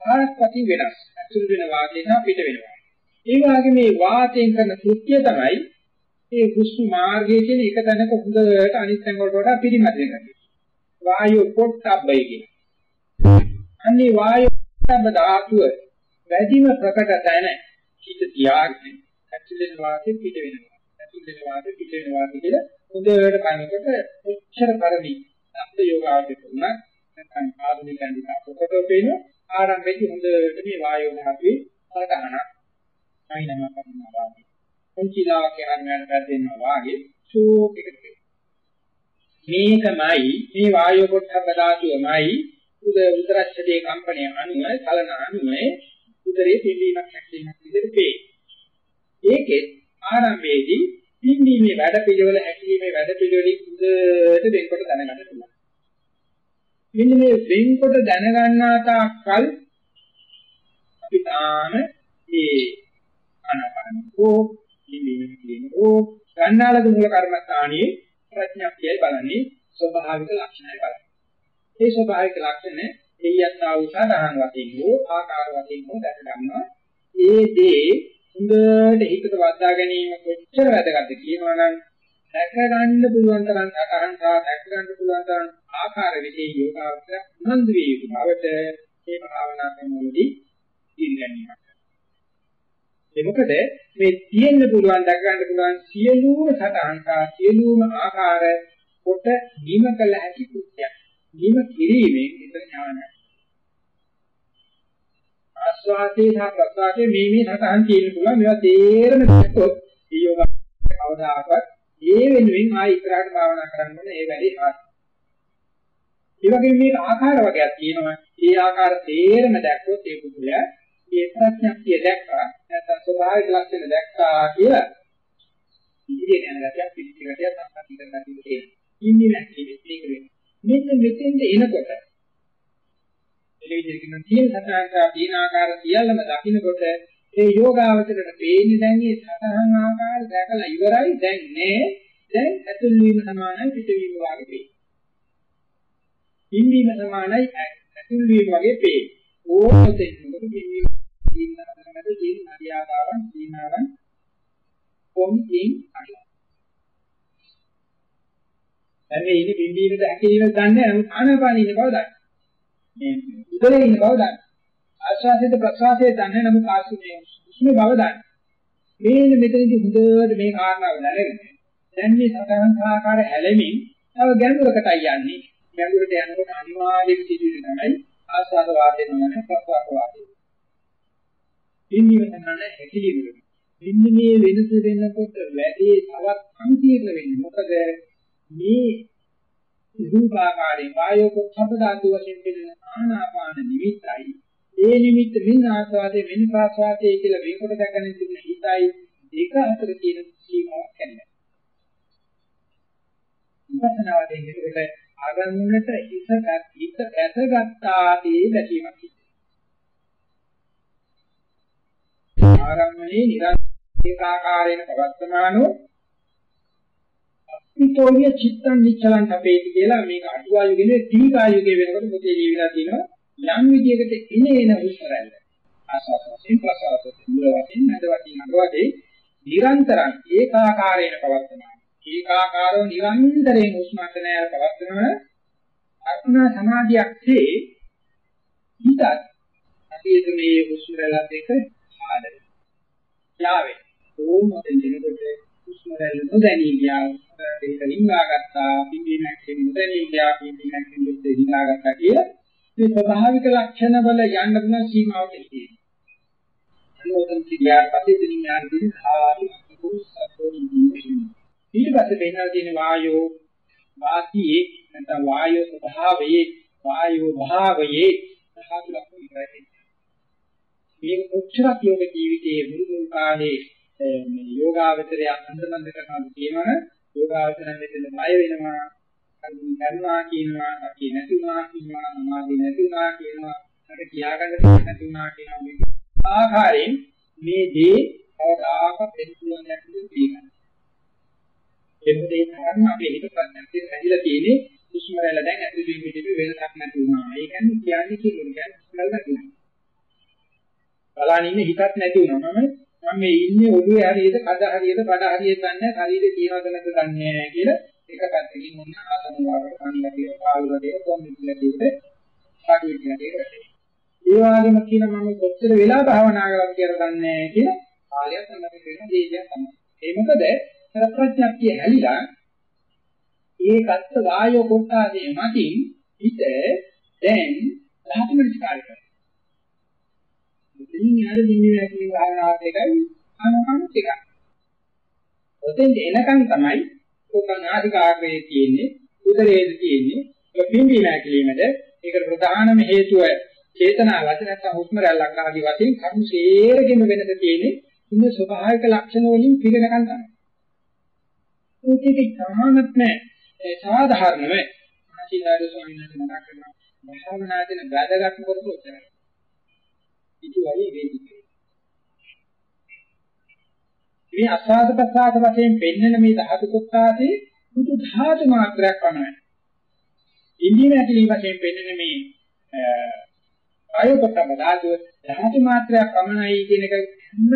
පාරස්පති වෙනස්. අතුරු වෙන වාතය සහ පිට වෙනවා. ඒ වගේ මේ වාතයෙන් කරන කෘත්‍ය තමයි ඒ හුස්ම මාර්ගයේ තියෙන එක තැනක හොඳට අනිත් තැන් වලට වඩා පිළිමැද වෙනවා. වායු පොට්ටබ්බයි කියන. අන්නේ වායු සම්බ ධාතුව වැඩිම ප්‍රකට තැන හිත තියාගෙන ඇතුළේ වාතේ පිට වෙනවා. ඇතුළේ වාතේ පිට වෙනවා කියලා හොඳට බලනකොට ඔච්චර පරිදි සම්ප යෝගාවචර තුනක් නැත්නම් ආධුනිකයන් දිහා පොතට පේන ආරම්භයේදී හොඳට මේ වායෝ ධාතුවේ සලකහනක් අයිනම කරනවා වගේ. කුංචිලාවක් යනවාට පැද්දෙනවා වාගේ ෂෝක් එකට මේකමයි මේ වායෝ පොට්ටබ්බ ධාතුවමයි උද උදරච්ඡදේ කම්පණය අනුව කලන අනුව උදරේ පිළිවීමක් හැකියාවක් විදිහට වේ. ඒකෙත් ආරම්භයේදී පිළිවීමේ වැඩ පිළිවෙල හැකියාවේ වැඩ පිළිවෙලින් උදට වෙන්කොට දැනගන්න පුළුවන්. මෙන්න මේ වෙන්කොට දැනගන්නා තාක්කල් අපි තාම මේ ආනාපානෝ ඉන්දියෙන් කියනෝ ගන්නාලද මූල කර්මස්ථානයේ ප්‍රඥාක්තියයි බලන්නේ ස්වභාවික ලක්ෂණයි බලන්නේ. මේ ස්වභාවික ලක්ෂණ එයත් ආවුසාරහන් වශයෙන් හෝ ආකාර වශයෙන් හෝ දැක ගන්නවා. ඒ දේ හොඳට හිතට වද්දා ගැනීම කොච්චර වැදගත්ද කියනවනම් දැක ගන්න පුළුවන් තරම් අහං සහ දැක ගන්න පුළුවන් තරම් ආකාර විශේෂ යෝගාවචර උනන්දු වේ යුතු බවට මේ භාවනා ක්‍රමවලදී ඉල්ලන්නේ. ඒ මොකද මේ තියෙන්න පුළුවන් දැක ගන්න පුළුවන් සියලුම සතහන් සහ සියලුම ආකාර කොට නිම කළ හැකි කෘත්‍යයක්. නිම කිරීමෙන් විතර ඥානයි. ආස්වාදේ සහ ප්‍රසආදේ මේ මේ සතහන් තියෙන්න පුළුවන් මේවා තේරෙන දැක්කොත් මේ යෝග කවදාකවත් ඒ වෙනුවෙන් ආයි ඉස්සරහට භාවනා කරන්න ඕනේ ඒ වැඩේ හරි. ඒ වගේම මේක ආකාර වර්ගයක් තියෙනවා. ඒ ආකාර තේරෙම දැක්කොත් ඒ පුදුලයා ඒ ප්‍රඥප්තිය දැක්කා නැත්නම් ස්වභාවික ලක්ෂණ දැක්කා කියලා ඉදිරියට යන ගැටියක් පිළිගතියක් සම්පූර්ණ කරගන්න තියෙනවා. ඉන්නේ නැති මේක වෙන්නේ. මෙන්න මෙතෙන්ද එනකොට ඒ විදිහට කියන තියෙන සතරංගා තියෙන ආකාර සියල්ලම දකින්නකොට ඒ යෝගාවචරයට පේන්නේ දැන් මේ සතරං ආකාර දැකලා ඉවරයි දැන් නෑ දැන් ඇතුල් වීම සමානයි පිටවීම වගේ පේන්නේ. ඉන්වීම සමානයි ඇතුල් වීම වගේ පේන්නේ. ඕකෙන් මොකද පින්වීම දිනනකට දින මරියාදාවන් සීමාවන් කොම්කින් අඩු. දැන් මේ ඉන්නේ පින්වීමද හැකීමද දන්නේ නැහැ. ආනාපානෙ ඉන්න බව දන්නේ. මේ උදලේ ඉන්න බව දන්නේ. ආශ්වාසයේද ප්‍රශ්වාසයේ දන්නේ නමුත් ආශ්වාසයේ උෂ්ණ බව දන්නේ. මේ මෙතනදී හොඳට මේ කාරණාව දැනගෙන දැන් මේ සතරන් ආකාර හැලෙමින් තව ගැඹුරකටයි යන්නේ. ගැඹුරට යනකොට අනිවාර්යයෙන් සිදුවෙන තමයි ආස්වාද වාදේ නමන ප්‍රස්වාද වාදේ. ඉන්දිය තමයි හැකිලිම. මෙන්න මේ වෙනස වෙනකොට වැඩි තවත් සංකීර්ණ වෙන්නේ. මොකද මේ රූපාකාරයෙන් වායෝ කොච්චර ධාතු වශයෙන් පෙනෙන ආනාපාන නිමිත්තයි. ඒ නිමිත්ත මෙන්න ආස්වාදයේ මෙන්න ප්‍රාස්වාදයේ කියලා වෙනකොට දැකගෙන තිබෙන හිතයි. දෙක අතර තියෙන සීමාවක් කැඩෙනවා. විපස්සනා වලින් එතකොට ආගමනට හිත හිත පැසගත්තා ඒ දැකීමක් ආරම්මනේ නිරන්තරාකාරයෙන් පවත්තමානෝ අපිතෝවිය චිත්තං නිච්චලං අපේති කියලා මේක අටුවා යුගයේ දීඝා යුගයේ වෙනකොට පොතේ ලියවිලා තියෙනවා යම් විදියකට ඉනේන උස්සරැල්ල ආසවාසයෙන් ප්‍රසවාසයෙන් මුල වශයෙන් නැද වශයෙන් අග වශයෙන් නිරන්තරං ඒකාකාරයෙන් පවත්තමානෝ ඒකාකාරව නිරන්තරයෙන් උස්මන්තනය පවත්වන අර්ථනා සමාධියක්සේ හිතත් අතීත මේ හුස්ම රැල්ලත් එක්ක ආදරය. යාවේ ඕමෙන් දිනකොට හුස්ම රැල්ල නොදැනී ගියා. ඒක හිංගාගත්තා, පිම්බීමක් නොදැනී ගියා, පිම්බීමක් හිංගාගත්තා කියලා මේ ස්වභාවික ලක්ෂණ වල යන්න පුළුවන් සීමාවට හිටියේ. අනුමෝදන් කියාට පස්සේ දිනින් යාන් දින හාරි කුසතෝ ඉන්නේ. ඊට පස්සේ වෙනවා තියෙන වායෝ වාතියේ නැත්නම් වායෝ ස්වභාවයේ වායෝ භාවයේ සහතු ලක්ෂණ ඉවරයි. මේක කොච්චරක් යෝග ජීවිතයේ මුළු කාලේ මේ යෝගාවචරය අන්දමන්ද කරනවා කියනවනේ යෝගාවචරය මෙතන බය වෙනවා කරනවා කියනවා සතිය නැතුණා කියනවා සමාධිය නැතුණා කියනවා අර කියාගන්න නැති වුණා කියනවා මේ ආකාරයෙන් මේ දේ කවදාකවත් දෙන්න පුළුවන් නැතිව තියෙනවා එතකොට ඒ තරම් අපේ හිත ප්‍රඥාවෙන් ඇදිලා තියෙන්නේ හුස්ම රැල්ල දැන් ඇතුළු වීම පිටිපි වෙනසක් නැති වුණා. ඒ කියන්නේ කියන්නේ කියන්නේ හුස්ම රැල්ල නැති වුණා. බලන්න ඉන්නේ හිතක් නැති වුණා. මම මම මේ ඉන්නේ ඔළුවේ හරියට කඩ හරියට බඩ හරියට දන්නේ ශරීරේ තියනවද නැද්ද දන්නේ නැහැ කියලා එක පැත්තකින් මොන ආසන වාරකට කන්න කියලා පාළුව දෙක කොම්බි කියලා දෙන්න පාඩුවේ කියලා දෙන්න. ඒ වගේම කියන මම කොච්චර වෙලා භාවනා කරලා කියලා දන්නේ නැහැ කියලා කාලයක් තමයි වෙන දෙයක් තමයි. ඒ මොකද ප්‍රඥප්තිය හැලිලා ඒකත් වායෝ කොටාසේ මතින් හිත දැන් ධාතු මනස්කාරය කරනවා. ඉතින් යාර දින්නේ නැති භාවනාවත් එකයි අනුකම්පිත එකයි. ඔතෙන් එනකන් තමයි කොකන් ආධිකාග්‍රයේ තියෙන්නේ උදරයේද තියෙන්නේ පිම්බි නැකිලිමද ඒකට ප්‍රධානම හේතුව චේතනාවට නැත්නම් හුස්ම රැල්ලක් ආදී වශයෙන් කර්ම ශේරගෙන වෙනද තියෙන්නේ ඉන්න ස්වභාවික ලක්ෂණ වලින් පිළිගනකන් තමයි. ඒක ඉතාමත් නෑ සාධාරණව ආශිර්වාද ස්වාමීන් වහන්සේ මතක් කරනවා භාවනාදීන වැදගත් කොට උත්තරයි. ඉතිවලි වේදිකේ. මේ අසාද ප්‍රසාද වශයෙන් පෙන්වන මේ ධාතු කොටාසේ මුතු ධාතු මාත්‍රයක් පමණයි. ඉන්දිය ඇතුළේ වශයෙන් පෙන්වන මේ ආයෝ කොටම ධාතු ධාතු මාත්‍රයක් පමණයි කියන එක හැම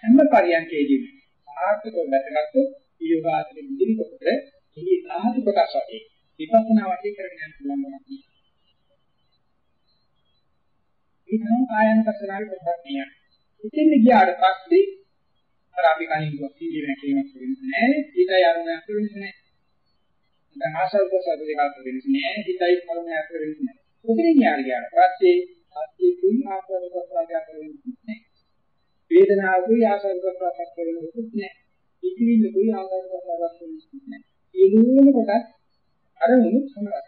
හැම පරියන්කේදීම ආර්ථිකව වැටගත්තු යෝගාචරයේ ඉදිරි කොට මේ ධාතු කොටස් වගේ විපස්සනා වශයෙන් කරගෙන යන්න පුළුවන් වෙනවා. ඒ තමයි කායන පස්සනාවේ කොටස් කියන්නේ. ඉතින් ගියාට පස්සේ අර අපි කලින් කිව්වා සීල රැකීමක් වෙන්නේ නැහැ. ඊටයි අරුණයක් වෙන්නේ නැහැ. දැන් ආසල් ප්‍රසාද දෙකක් වෙන්නේ නැහැ. ඊටයි අරුණයක් වෙන්නේ නැහැ. උදින ගියාට ගියාට පස්සේ සත්‍ය කුයි ආසල් ප්‍රසාදයක් වෙන්නේ නැහැ. වේදනාවකුයි ආසල් ප්‍රසාදයක් වෙන්නේ නැහැ. ඉතිවිල්ලකුයි ආසල් ප්‍රසාදයක් වෙන්නේ නැහැ. ඒ දුන්න කොටස් අර උණු සමරත.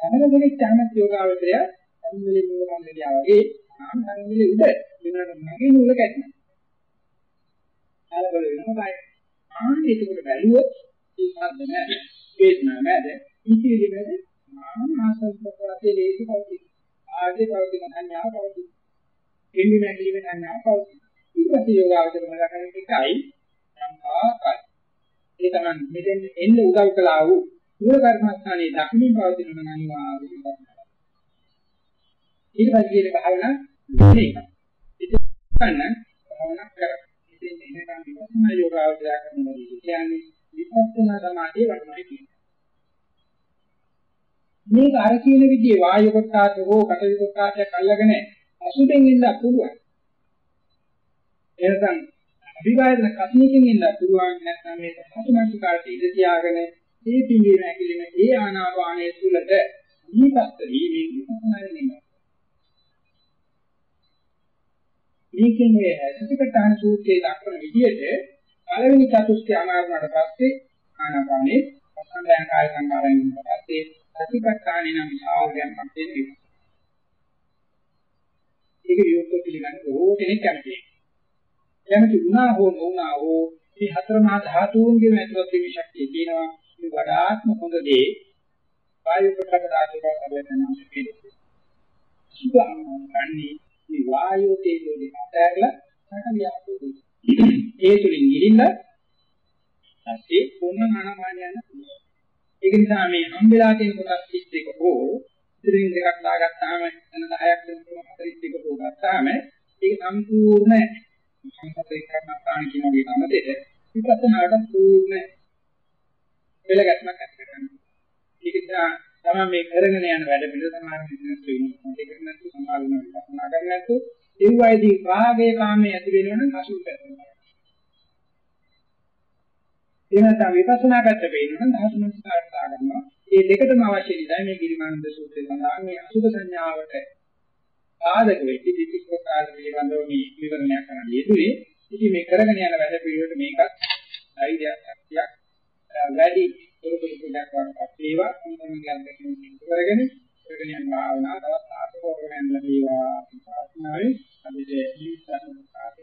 අනලගෙන ඥාන යෝගාවචරය අනුමලේ නෝරන්නේ වගේ ආන්තරමිලේ උඩ වෙනකට මගේ නූල කැඩෙනවා. කලබල වෙනවා. ආන්නේ ඒකට බැලුවොත් ඒ සාධන නැහැ. වේදනාවක් නැහැ. ඉතිරි වෙන්නේ ආනාසල්පකාතේ ලේසි පවතින. ආදී පවතින සංඥාව පවතින. එන්නේ නැති වෙන සංඥාව පවතින. ඊපස්සේ යෝගාවචර මලකන එකයි සංකාපයි. ඒ තමයි මෙතෙන් එන්න උදව් කළා වූ මූල කර්මස්ථානයේ දක්මින් පවතින නම් අනිවාර්යයෙන්ම ඊට පස්සේ කියන භාවනා මේක. ඉතින් ගන්න භාවනා කර. ඉතින් එනකම් විපස්සනා යෝගාවචරය කරනවා කියන්නේ විපස්සනා සමාධිය වඩනවා කියන්නේ. මේක අර කියන විදිහේ වායු කොටාට හෝ කටවි කොටාට අල්ලගෙන අසුතෙන් ඉන්න පුළුවන්. එනසම් අභිවාදන කස්මිකින් ඉන්න පුළුවන් නැත්නම් මේ සතුටුමත්කාරට ඉඳ තියාගෙන මේ පිළිවෙල ඇකිලිම ඒ ආනාපානයේ තුලට දීපස්ත වීමෙන් විපස්සනා වෙනවා. මේකෙන් මේ සතිපට්ඨාන සූත්‍රයේ දක්වන විදිහට පළවෙනි චතුස්කය අමාරුනාට පස්සේ ආනාපානේ පස්සෙන් කාය සංකාරයෙන් පස්සේ සතිපට්ඨානේ නම් විශාලයක් වශයෙන් ඒක විරුද්ධ පිළිගන්න ඕන කෙනෙක් කැමතියි. කැමති වුණා හෝ නොවුණා හෝ මේ හතර මහා ධාතුන්ගේ ඇතුළත් වීම ශක්තිය තියෙනවා. මේ වඩාත්ම හොඳ දේ කාය ප්‍රකට ධාතුව කරගෙන යනවා. සුභාමෝ කන්නේ මේ වායෝ තේජෝ දෙක අතහැරලා සකලියාපෝ දෙක. ඒ තුලින් ගිහිල්ලා ඇස්සේ පොන්න ආනාපාන යන පුළුවන්. ඒක නිසා මේ හම්බෙලා තියෙන කොටස් 31 හෝ ඉතින් දෙකක් දාගත්තාම එන 10ක් වෙනකොට 41 හෝ ගත්තාම ඒක සම්පූර්ණ සංකතේ කරනස්ථාන කියන වගේ තමයි දෙද. විපස්සනාට පූර්ණ පෙළගැස්මක් ඇති කරගන්නවා. ඒක නිසා තමයි මේ කරගෙන යන වැඩ පිළිවෙල සමාන බිස්නස් වෙනවා. ඒක නැත්නම් සමාන විපස්සනා කරන්නේ නැතු ඒ වයිදී රාගයේ කාමයේ ඇති වෙනවනම් අසුර කරනවා. ඒ නැත්නම් විපස්සනා පැත්ත වෙනවනම් දහසමස්කාරට දාගන්නවා. මේ දෙකටම අවශ්‍ය නිසා මේ ගිරිමානන්ද සූත්‍රයේ සඳහන් මේ අසුර සංඥාවට ආදක වෙච්ච තිතිස් ප්‍රකාර පිළිබඳව මේ විවරණයක් කරන්න යෙදුවේ. ඉතින් මේ කරගෙන යන වැඩ පිළිවෙලට මේකත් ධෛර්යයක් ශක්තියක් වැඩි පොරොත්තු දෙයක් වඩපත් වේවා මොනවාද කියන කරගෙන කරගෙන යන භාවනා තවත් ආසකෝරගෙන යන ලැබේවා ප්‍රාර්ථනාවේ අපිට ඉස්සන් කාටි